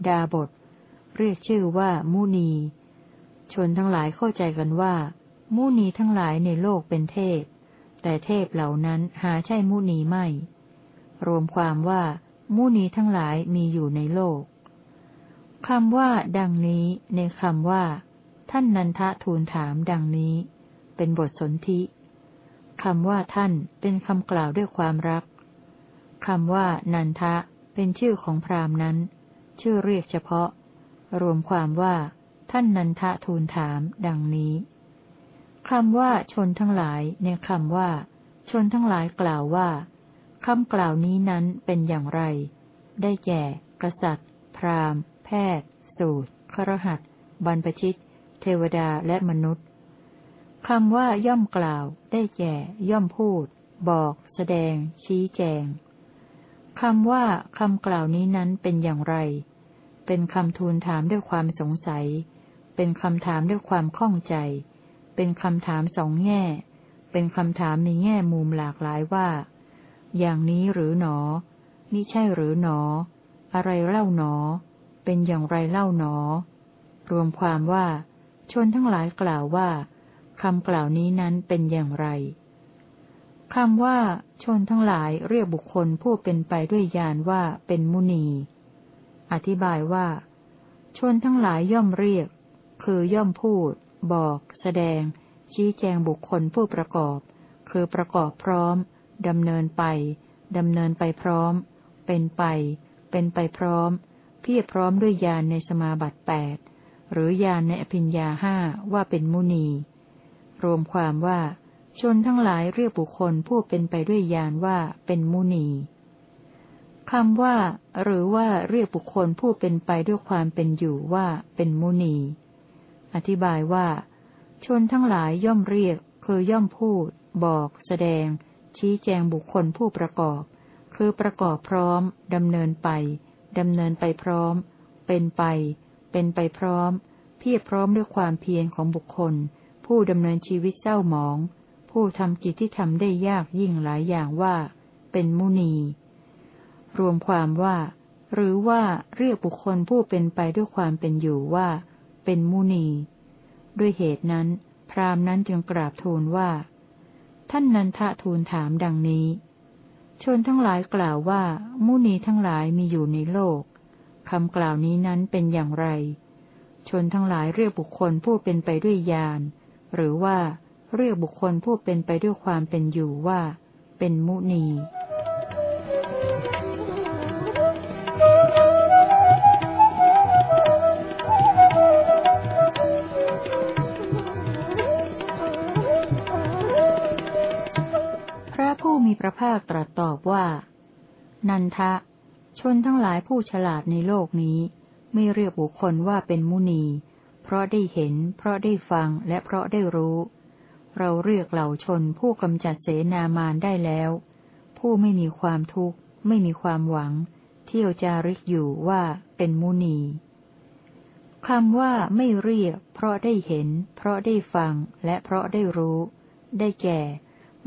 ดาบท เรียกชื่อว่า มุนี ชนทั้งหลายเข้าใจกันว่า มุนีทั้งหลายในโลกเป็นเทพ แต่เทพเหล่านั้นหาใช่มุนีไม่ รวมความว่ามุนีทั้งหลายมีอยู่ในโลกคำว่า ดังนี้ ในคำว่า ท่านนันทะทูลถามดังนี้ เป็นบทสนธิคำว่าท่านเป็นคำกล่าวด้วยความรักคำว่า นันทะ เป็นชื่อของพราหมณ์นั้น ชื่อเรียกเฉพาะ รวมความว่า ท่านนันทะทูลถาม ดังนี้ คำว่าชนทั้งหลาย ในคำว่า ชนทั้งหลายกล่าวว่าคำกล่าวนี้นั้นเป็นอย่างไร ได้แก่ กษัตริย์ พราหมณ์ แพทย์ สูตรครหัสบรรพชิต เทวดาและมนุษย์คำว่าย่อมกล่าว ได้แก่ ย่อมพูด บอก แสดง ชี้แจงคำว่าคำกล่าวนี้นั้นเป็นอย่างไร เป็นคำทูลถามด้วยความสงสัย เป็นคำถามด้วยความข้องใจ เป็นคำถามสองแง่ เป็นคำถามในแง่มุมหลากหลายว่า อย่างนี้หรือหนอ นี่ใช่หรือหนอ อะไรเล่าหนอ เป็นอย่างไรเล่าหนอ รวมความว่า ชนทั้งหลายกล่าวว่าคำกล่าวนี้นั้นเป็นอย่างไรคำว่า ชนทั้งหลายเรียกบุคคลผู้เป็นไปด้วยญาณว่าเป็นมุนี อธิบายว่า ชนทั้งหลายย่อมเรียก คือย่อมพูด บอก แสดง ชี้แจงบุคคลผู้ประกอบ คือประกอบพร้อมดำเนินไปดำเนินไปพร้อม เป็นไป เป็นไปพร้อม เพียรพร้อมด้วยญาณในสมาบัติแปดหรือญาณในอภิญญาห้าว่าเป็นมุนี รวมความว่า ชนทั้งหลายเรียกบุคคลผู้เป็นไปด้วยญาณว่าเป็นมุนีคำว่า หรือว่าเรียกบุคคลผู้เป็นไปด้วยความเป็นอยู่ว่าเป็นมุนี อธิบายว่า ชนทั้งหลายย่อมเรียก คือย่อมพูด บอก แสดง ชี้แจงบุคคลผู้ประกอบ คือประกอบพร้อมดำเนินไปดำเนินไปพร้อม เป็นไป เป็นไปพร้อม เพียรพร้อมด้วยความเพียรของบุคคล ผู้ดำเนินชีวิตเศร้าหมอง ผู้ทำกิจที่ทำได้ยากยิ่งหลายอย่างว่า เป็นมุนี รวมความว่า หรือว่าเรียกบุคคลผู้เป็นไปด้วยความเป็นอยู่ว่า เป็นมุนี ด้วยเหตุนั้น พราหมณ์นั้นจึงกราบทูลว่า ท่านนันทะทูลถามดังนี้ ชนทั้งหลายกล่าวว่า มุนีทั้งหลายมีอยู่ในโลกคำกล่าวนี้นั้นเป็นอย่างไร ชนทั้งหลายเรียกบุคคลผู้เป็นไปด้วยญาณหรือว่าเรียกบุคคลผู้เป็นไปด้วยความเป็นอยู่ว่า เป็นมุนี ภาคตรัสตอบว่า นันทะ ชนทั้งหลายผู้ฉลาดในโลกนี้ ไม่เรียกบุคคลว่าเป็นมุนี เพราะได้เห็น เพราะได้ฟังและเพราะได้รู้ เราเรียกเหล่าชนผู้กำจัดเสนามานได้แล้ว ผู้ไม่มีความทุกข์ ไม่มีความหวัง เที่ยวจาริกอยู่ว่าเป็นมุนีคำว่าไม่เรียก เพราะได้เห็น เพราะได้ฟังและเพราะได้รู้ ได้แก่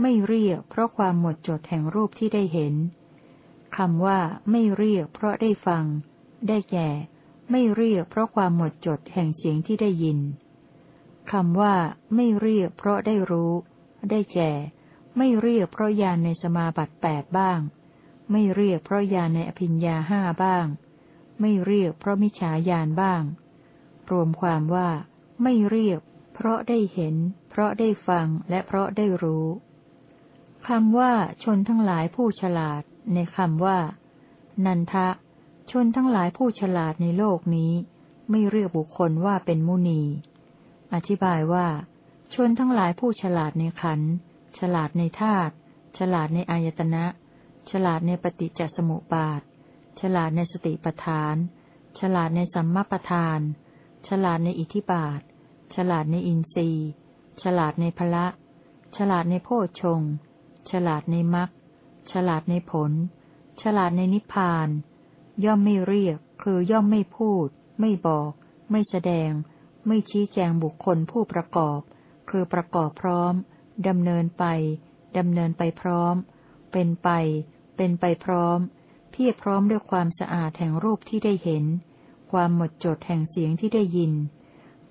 ไม่เรียก เพราะความหมดจดแห่งรูปที่ได้เห็นคำว่าไม่เรียก เพราะได้ฟัง ได้แก่ ไม่เรียก เพราะความหมดจดแห่งเสียงที่ได้ยินคำว่า ไม่เรียก เพราะได้รู้ ได้แก่ ไม่เรียก เพราะญาณในสมาบัติแปดบ้าง ไม่เรียก เพราะญาณในอภิญญาห้าบ้าง ไม่เรียก เพราะมิจฉาญาณบ้าง รวมความว่า ไม่เรียก เพราะได้เห็น เพราะได้ฟังและเพราะได้รู้ คำว่าชนทั้งหลายผู้ฉลาด ในคำว่า นันทะ ชนทั้งหลายผู้ฉลาดในโลกนี้ ไม่เรียกบุคคลว่าเป็นมุนี อธิบายว่า ชนทั้งหลายผู้ฉลาดในขัน ฉลาดในธาตุฉลาดในอายตนะ ฉลาดในปฏิจจสมุปบาท ฉลาดในสติปัฏฐาน ฉลาดในสัมมาปัฏฐาน ฉลาดในอิทธิบาท ฉลาดในอินทรีย์ ฉลาดในพละ ฉลาดในโพชฌง ฉลาดในมรรคฉลาดในผล ฉลาดในนิพพาน ย่อมไม่เรียก คือย่อมไม่พูด ไม่บอก ไม่แสดง ไม่ชี้แจงบุคคลผู้ประกอบ คือประกอบพร้อมดำเนินไปดำเนินไปพร้อม เป็นไป เป็นไปพร้อม เพียรพร้อมด้วยความสะอาดแห่งรูปที่ได้เห็น ความหมดจดแห่งเสียงที่ได้ยิน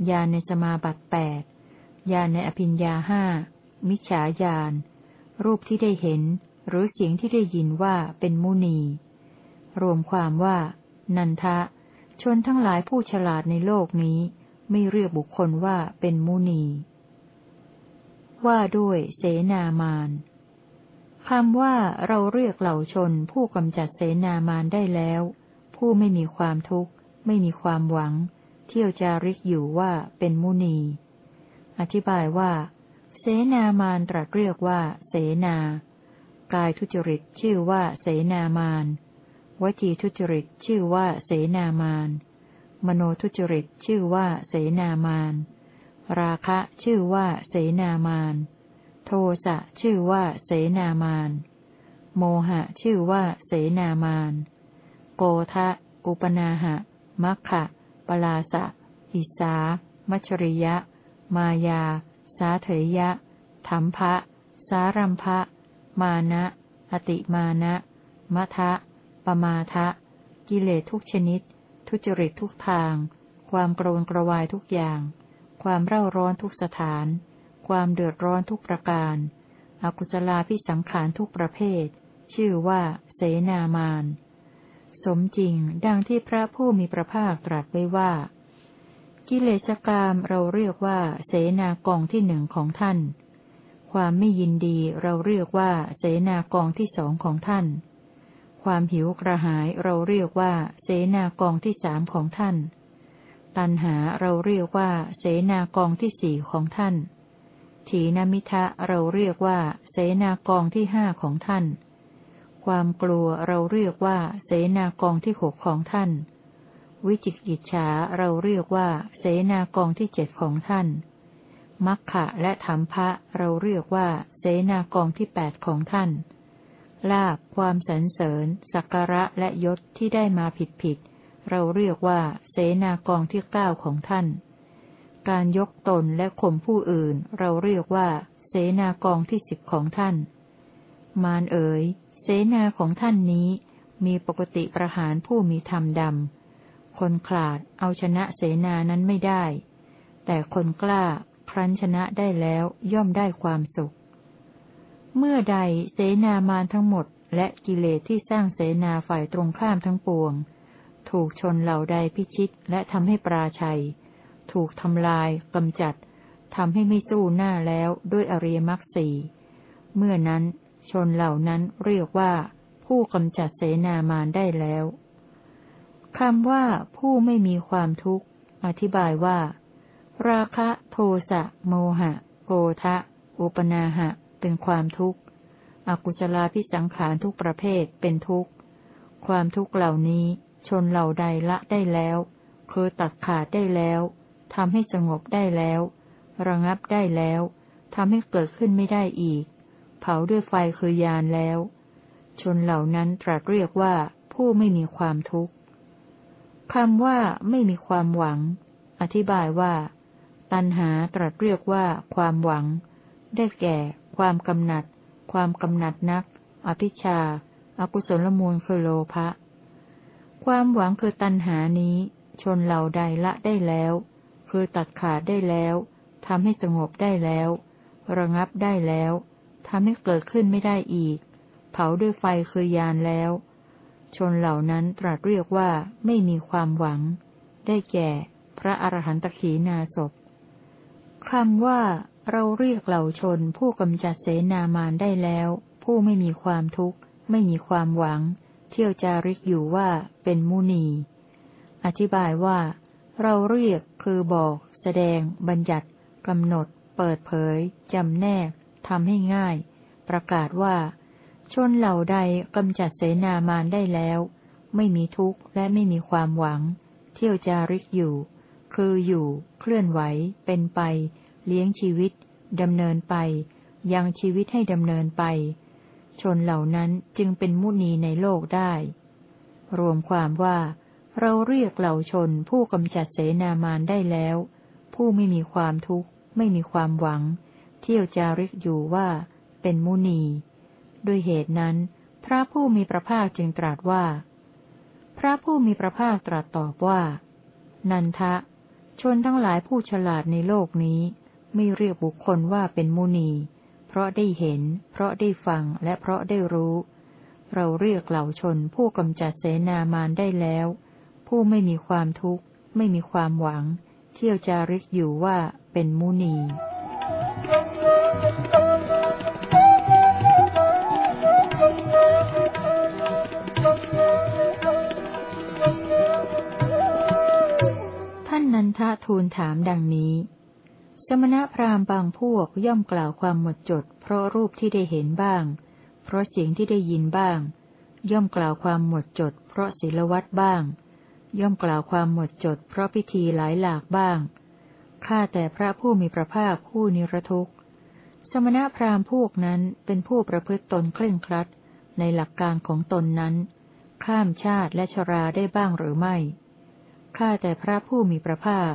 ญาณในสมาบัติแปดญาณในอภิญญาห้ามิจฉาญาณ รูปที่ได้เห็น หรือเสียงที่ได้ยินว่าเป็นมุนี รวมความว่า นันทะ ชนทั้งหลายผู้ฉลาดในโลกนี้ ไม่เรียกบุคคลว่าเป็นมุนี ว่าด้วยเสนามานคำว่าเราเรียกเหล่าชนผู้กำจัดเสนามานได้แล้ว ผู้ไม่มีความทุกข์ ไม่มีความหวัง เที่ยวจาริกอยู่ว่าเป็นมุนี อธิบายว่า เสนามานตรัสเรียกว่า เสนา กายทุจริตชื่อว่าเสนามานวจีทุจริตชื่อว่าเสนามาน มโนทุจริตชื่อว่าเสนามาน ราคะชื่อว่าเสนามาน โทสะชื่อว่าเสนามาน โมหะชื่อว่าเสนามาน โกทะ อุปนาหะ มัคคะ ปลาสะ อิสา มัชริยะ มายา สาเถยะธรรมภะสารัมภะ มานะ อติมานะมะทะปมาทะ กิเลสทุกชนิด ทุจริตทุกทาง ความโกรนกระวายทุกอย่าง ความเร่าร้อนทุกสถาน ความเดือดร้อนทุกประการ อกุศลาพิสังขารทุกประเภท ชื่อว่า เสนามาน สมจริงดังที่พระผู้มีพระภาคตรัสไว้ว่า กิเลสกรรมเราเรียกว่า เสนากองที่หนึ่งของท่าน ความไม่ยินดีเราเรียกว่า เสนากองที่สองของท่าน ความหิวกระหายเราเรียกว่า เสนากองที่สามของท่าน ตัณหาเราเรียกว่า เสนากองที่สี่ของท่าน ถีนมิทะเราเรียกว่า เสนากองที่ห้าของท่าน ความกลัวเราเรียกว่า เสนากองที่หกของท่าน วิจิกิจฉาเราเรียกว่า เสนากองที่เจ็ดของท่าน มัคคะและธรรมภะเราเรียกว่า เสนากองที่แปดของท่าน ลาบความสรรเสริญ สักการะและยศที่ได้มาผิดผิด เราเรียกว่า เสนากองที่เก้าของท่าน การยกตนและข่มผู้อื่น เราเรียกว่า เสนากองที่สิบของท่าน มารเอ๋ย เสนาของท่านนี้ มีปกติประหารผู้มีธรรมดำ คนขาดเอาชนะเสนานั้นไม่ได้ แต่คนกล้าครั้นชนะได้แล้วย่อมได้ความสุข เมื่อใดเสนามารทั้งหมด และกิเลสที่สร้างเสนาฝ่ายตรงข้ามทั้งปวง ถูกชนเหล่าใดพิชิตและทำให้ปราชัย ถูกทำลายกำจัดทำให้ไม่สู้หน้าแล้วด้วยอริยมรรคสี่เมื่อนั้นชนเหล่านั้นเรียกว่าผู้กำจัดเสนามารได้แล้ว คำว่าผู้ไม่มีความทุกข์ อธิบายว่า ราคะโทสะโมหะโกทะ อุปนาหะ เป็นความทุกข์ อกุศลาพิสังขารทุกประเภทเป็นทุกข์ ความทุกข์เหล่านี้ชนเหล่าใดละได้แล้วคือตัดขาดได้แล้วทำให้สงบได้แล้ว ระงับได้แล้วทำให้เกิดขึ้นไม่ได้อีก เผาด้วยไฟคือยานแล้ว ชนเหล่านั้นตรัสเรียกว่าผู้ไม่มีความทุกข์ คำว่าไม่มีความหวัง อธิบายว่า ตัณหาตรัสเรียกว่าความหวัง ได้แก่ ความกำหนัด ความกำหนัดนัก อภิชาอากุศลมูลคือโลภะ ความหวังคือตัณหานี้ ชนเหล่าใดละได้แล้ว คือตัดขาดได้แล้วทำให้สงบได้แล้ว ระงับได้แล้วทำให้เกิดขึ้นไม่ได้อีก เผาด้วยไฟคือยานแล้ว ชนเหล่านั้นตรัสเรียกว่าไม่มีความหวัง ได้แก่ พระอรหันตขีนาศพคำว่า เราเรียกเหล่าชนผู้กำจัดเสนามานได้แล้ว ผู้ไม่มีความทุกข์ ไม่มีความหวัง เที่ยวจาริกอยู่ว่าเป็นมุนี อธิบายว่า เราเรียกคือบอก แสดง บัญญัติกำหนด เปิดเผยจำแนกทำให้ง่าย ประกาศว่า ชนเหล่าใดกำจัดเสนามานได้แล้ว ไม่มีทุกข์และไม่มีความหวัง เที่ยวจาริกอยู่ คืออยู่ เคลื่อนไหว เป็นไป เลี้ยงชีวิตดำเนินไป ยังชีวิตให้ดำเนินไป ชนเหล่านั้นจึงเป็นมุนีในโลกได้ รวมความว่า เราเรียกเหล่าชนผู้กำจัดเสนามานได้แล้ว ผู้ไม่มีความทุกข์ ไม่มีความหวัง เที่ยวจาริกอยู่ว่า เป็นมุนี ด้วยเหตุนั้น พระผู้มีพระภาคจึงตรัสว่า พระผู้มีพระภาคตรัสตอบว่า นันทะ ชนทั้งหลายผู้ฉลาดในโลกนี้ ไม่เรียกบุคคลว่าเป็นมุนี เพราะได้เห็น เพราะได้ฟังและเพราะได้รู้ เราเรียกเหล่าชนผู้กำจัดเสนามานได้แล้ว ผู้ไม่มีความทุกข์ ไม่มีความหวัง เที่ยวจาริกอยู่ว่าเป็นมุนี ท่าทะทูลถามดังนี้ สมณพราหมณ์บางพวกย่อมกล่าวความหมดจด เพราะรูปที่ได้เห็นบ้าง เพราะเสียงที่ได้ยินบ้าง ย่อมกล่าวความหมดจด เพราะศีลวัดบ้าง ย่อมกล่าวความหมดจด เพราะพิธีหลายหลากบ้าง ข้าแต่พระผู้มีพระภาคผู้นิรทุกข์ สมณพราหมณ์พวกนั้นเป็นผู้ประพฤติตนเคร่งครัดในหลักการของตนนั้น ข้ามชาติและชราได้บ้างหรือไม่ ข้าแต่พระผู้มีพระภาค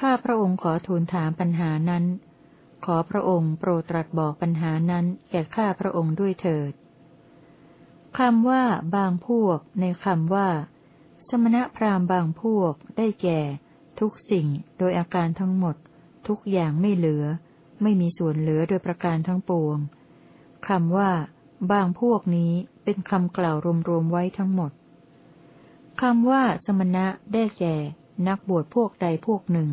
ข้าพระองค์ขอทูลถามปัญหานั้น ขอพระองค์โปรดตรัสบอกปัญหานั้นแก่ข้าพระองค์ด้วยเถิดคำว่าบางพวก ในคำว่า สมณพราหมณ์บางพวกได้แก่ ทุกสิ่งโดยอาการทั้งหมด ทุกอย่างไม่เหลือ ไม่มีส่วนเหลือโดยประการทั้งปวงคำว่า บางพวกนี้เป็นคำกล่าวรวมๆไว้ทั้งหมด คำว่าสมณะได้แก่ นักบวชพวกใดพวกหนึ่ง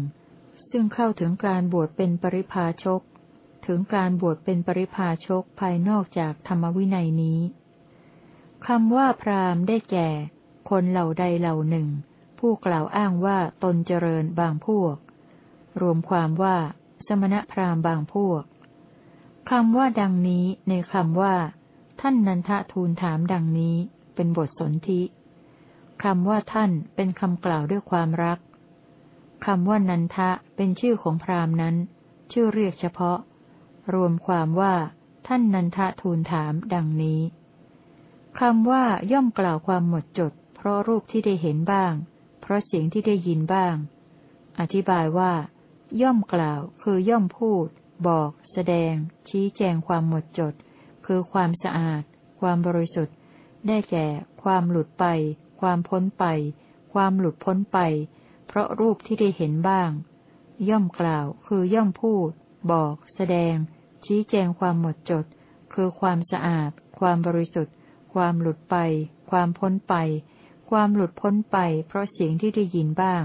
ซึ่งเข้าถึงการบวชเป็นปริพาชก ถึงการบวชเป็นปริพาชกภายนอกจากธรรมวินัยนี้คำว่าพรามได้แก่ คนเหล่าใดเหล่าหนึ่ง ผู้กล่าวอ้างว่าตนเจริญบางพวก รวมความว่า สมณพราหมณ์บางพวกคำว่าดังนี้ในคำว่า ท่านนันทะทูลถามดังนี้ เป็นบทสนธิ คำว่าท่านเป็นคำกล่าวด้วยความรักคำว่านันทะเป็นชื่อของพราหมณ์นั้น ชื่อเรียกเฉพาะ รวมความว่า ท่านนันทะทูลถามดังนี้คำว่าย่อมกล่าวความหมดจด เพราะรูปที่ได้เห็นบ้าง เพราะเสียงที่ได้ยินบ้าง อธิบายว่า ย่อมกล่าวคือย่อมพูด บอก แสดง ชี้แจงความหมดจด คือความสะอาด ความบริสุทธิ์ ได้แก่ ความหลุดไป ความพ้นไป ความหลุดพ้นไป เพราะรูปที่ได้เห็นบ้าง ย่อมกล่าว คือย่อมพูด บอก แสดง ชี้แจงความหมดจด คือความสะอาด ความบริสุทธิ์ ความหลุดไป ความพ้นไป ความหลุดพ้นไป เพราะเสียงที่ได้ยินบ้าง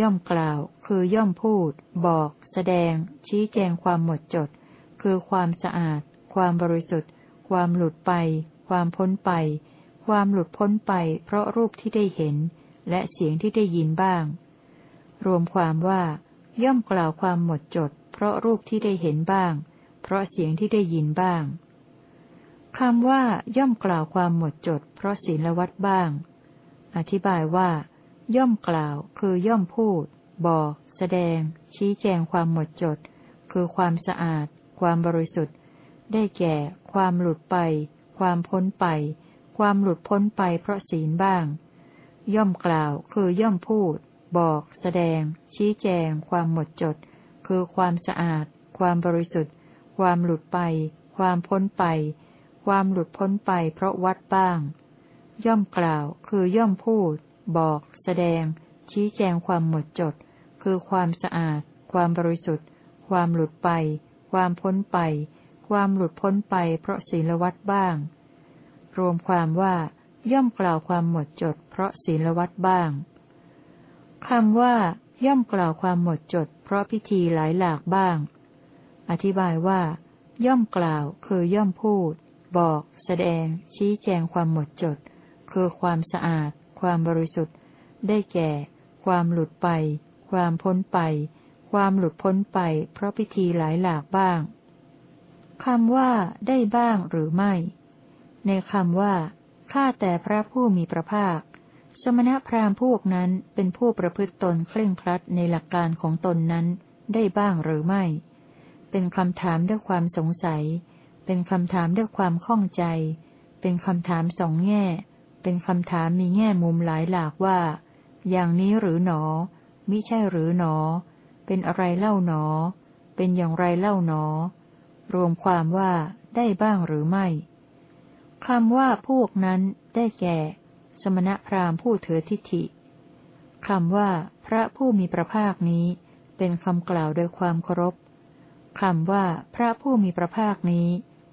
ย่อมกล่าว คือย่อมพูด บอก แสดง ชี้แจงความหมดจด คือความสะอาด ความบริสุทธิ์ ความหลุดไป ความพ้นไป ความหลุดพ้นไปเพราะรูปที่ได้เห็น และเสียงที่ได้ยินบ้าง รวมความว่า ย่อมกล่าวความหมดจด เพราะรูปที่ได้เห็นบ้าง เพราะเสียงที่ได้ยินบ้างคำว่าย่อมกล่าวความหมดจด เพราะศีลวัดบ้าง อธิบายว่า ย่อมกล่าวคือย่อมพูด บอก แสดง ชี้แจงความหมดจด คือความสะอาด ความบริสุทธิ์ ได้แก่ ความหลุดไป ความพ้นไป ความหลุดพ้นไปเพราะศีลบ้าง ย่อมกล่าวคือย่อมพูด บอก แสดง ชี้แจง ความหมดจด คือความสะอาด ความบริสุทธิ์ ความหลุดไป ความพ้นไป ความหลุดพ้นไปเพราะวัดบ้าง ย่อมกล่าวคือย่อมพูด บอก แสดง ชี้แจงความหมดจด คือความสะอาด ความบริสุทธิ์ ความหลุดไป ความพ้นไป ความหลุดพ้นไปเพราะศีลวัดบ้าง รวมความว่าย่อมกล่าวความหมดจด เพราะศีลวัดบ้างคำว่า ย่อมกล่าวความหมดจด เพราะพิธีหลายหลากบ้าง อธิบายว่า ย่อมกล่าวคือย่อมพูด บอก แสดง ชี้แจงความหมดจด คือความสะอาด ความบริสุทธิ์ ได้แก่ ความหลุดไป ความพ้นไป ความหลุดพ้นไป เพราะพิธีหลายหลากบ้างคำว่า ได้บ้างหรือไม่ ในคำว่า ข้าแต่พระผู้มีพระภาค สมณพราหมณ์พวกนั้นเป็นผู้ประพฤติตนเคร่งครัดในหลักการของตนนั้นได้บ้างหรือไม่ เป็นคำถามด้วยความสงสัย เป็นคำถามด้วยความข้องใจ เป็นคำถามสองแง่ เป็นคำถามมีแง่มุมหลายหลากว่า อย่างนี้หรือหนอ มิใช่หรือหนอ เป็นอะไรเล่าหนอ เป็นอย่างไรเล่าหนอ รวมความว่าได้บ้างหรือไม่ คำว่าพวกนั้นได้แก่ สมณพราหมณ์ผู้ถือทิฏฐิคำว่า พระผู้มีพระภาคนี้ เป็นคำกล่าวโดยความเคารพคำว่าพระผู้มีพระภาคนี้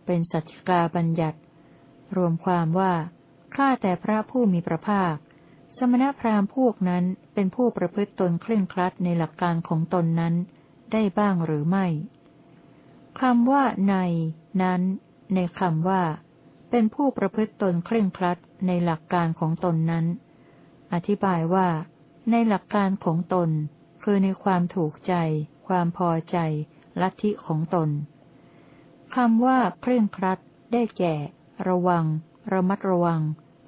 เป็นสัจจกาบัญญัติ รวมความว่าข้าแต่พระผู้มีพระภาค สมณพราหมณ์พวกนั้นเป็นผู้ประพฤติตนเคร่งครัดในหลักการของตนนั้น ได้บ้างหรือไม่คำว่าใน นั้น ในคำว่า เป็นผู้ประพฤติตนเคร่งครัดในหลักการของตนนั้น อธิบายว่า ในหลักการของตน คือในความถูกใจ ความพอใจ ลัทธิของตนคำว่าเคร่งครัด ได้แก่ ระวัง ระมัดระวัง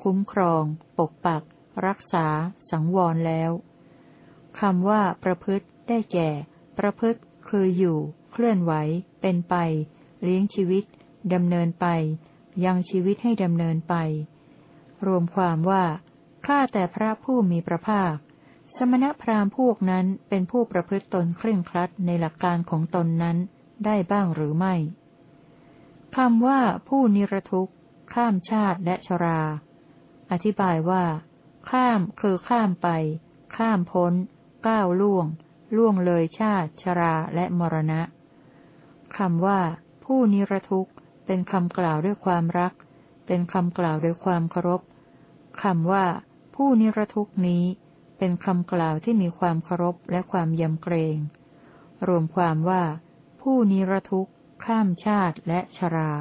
คุ้มครอง ปกปัก รักษา สังวรแล้วคำว่าประพฤติ ได้แก่ ประพฤติ คืออยู่ เคลื่อนไหว เป็นไป เลี้ยงชีวิตดำเนินไป ยังชีวิตให้ดำเนินไป รวมความว่าข้าแต่พระผู้มีพระภาค สมณพราหมณ์พวกนั้นเป็นผู้ประพฤติตนเคร่งครัดในหลักการของตนนั้นได้บ้างหรือไม่คำว่าผู้นิรทุกข์ ข้ามชาติและชรา อธิบายว่า ข้ามคือข้ามไป ข้ามพ้น ก้าวล่วง ล่วงเลยชาติ ชราและมรณะคำว่า ผู้นิรทุกข์ เป็นคำกล่าวด้วยความรัก เป็นคำกล่าวด้วยความเคารพคำว่า ผู้นิรทุกนี้ เป็นคำกล่าวที่มีความเคารพและความยำเกรง รวมความว่า ผู้นิรทุกข้ามชาติและชรา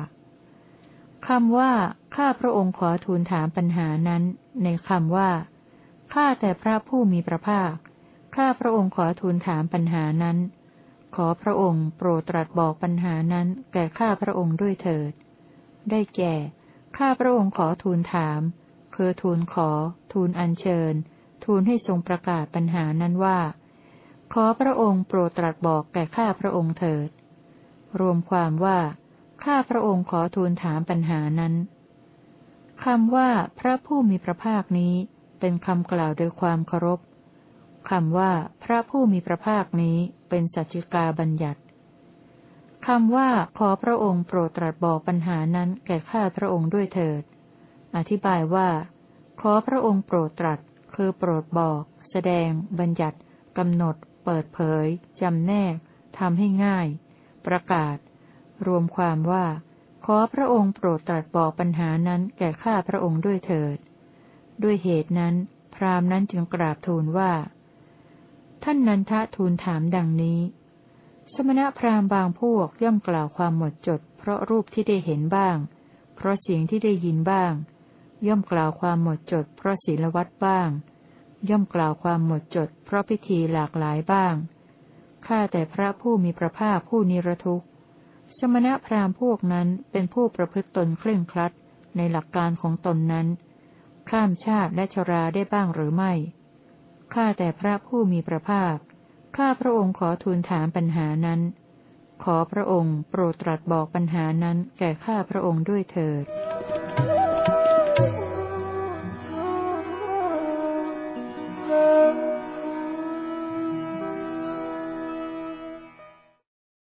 คำว่า ข้าพระองค์ขอทูลถามปัญหานั้น ในคำว่า ข้าแต่พระผู้มีพระภาค ข้าพระองค์ขอทูลถามปัญหานั้น ขอพระองค์โปรดตรัสบอกปัญหานั้นแก่ข้าพระองค์ด้วยเถิด ได้แก่ ข้าพระองค์ขอทูลถาม คือทูลขอ ทูลอัญเชิญ ทูลให้ทรงประกาศปัญหานั้นว่า ขอพระองค์โปรดตรัสบอกแก่ข้าพระองค์เถิด รวมความว่า ข้าพระองค์ขอทูลถามปัญหานั้นคำว่าพระผู้มีพระภาคนี้เป็นคำกล่าวโดยความเคารพ คำว่า พระผู้มีพระภาคนี้เป็นสัจจิกาบัญญัติคำว่าขอพระองค์โปรดตรัสบอกปัญหานั้นแก่ข้าพระองค์ด้วยเถิด อธิบายว่า ขอพระองค์โปรดตรัส คือโปรดบอก แสดง บัญญัติกำหนด เปิดเผยจำแนกทำให้ง่าย ประกาศ รวมความว่า ขอพระองค์โปรดตรัสบอกปัญหานั้นแก่ข้าพระองค์ด้วยเถิด ด้วยเหตุนั้น พราหมณ์นั้นจึงกราบทูลว่า ท่านนันทะทูลถามดังนี้ สมณพราหมณ์บางพวกย่อมกล่าวความหมดจด เพราะรูปที่ได้เห็นบ้าง เพราะเสียงที่ได้ยินบ้าง ย่อมกล่าวความหมดจด เพราะศีลวัดบ้าง ย่อมกล่าวความหมดจด เพราะพิธีหลากหลายบ้าง ข้าแต่พระผู้มีพระภาคผู้นิรทุกข์สสมณพราหมณ์พวกนั้นเป็นผู้ประพฤติตนเคร่งครัดในหลักการของตนนั้น ข้ามชาติและชราได้บ้างหรือไม่ ข้าแต่พระผู้มีพระภาค ข้าพระองค์ขอทูลถามปัญหานั้น ขอพระองค์โปรดตรัสบอกปัญหานั้นแก่ข้าพระองค์ด้วยเถิด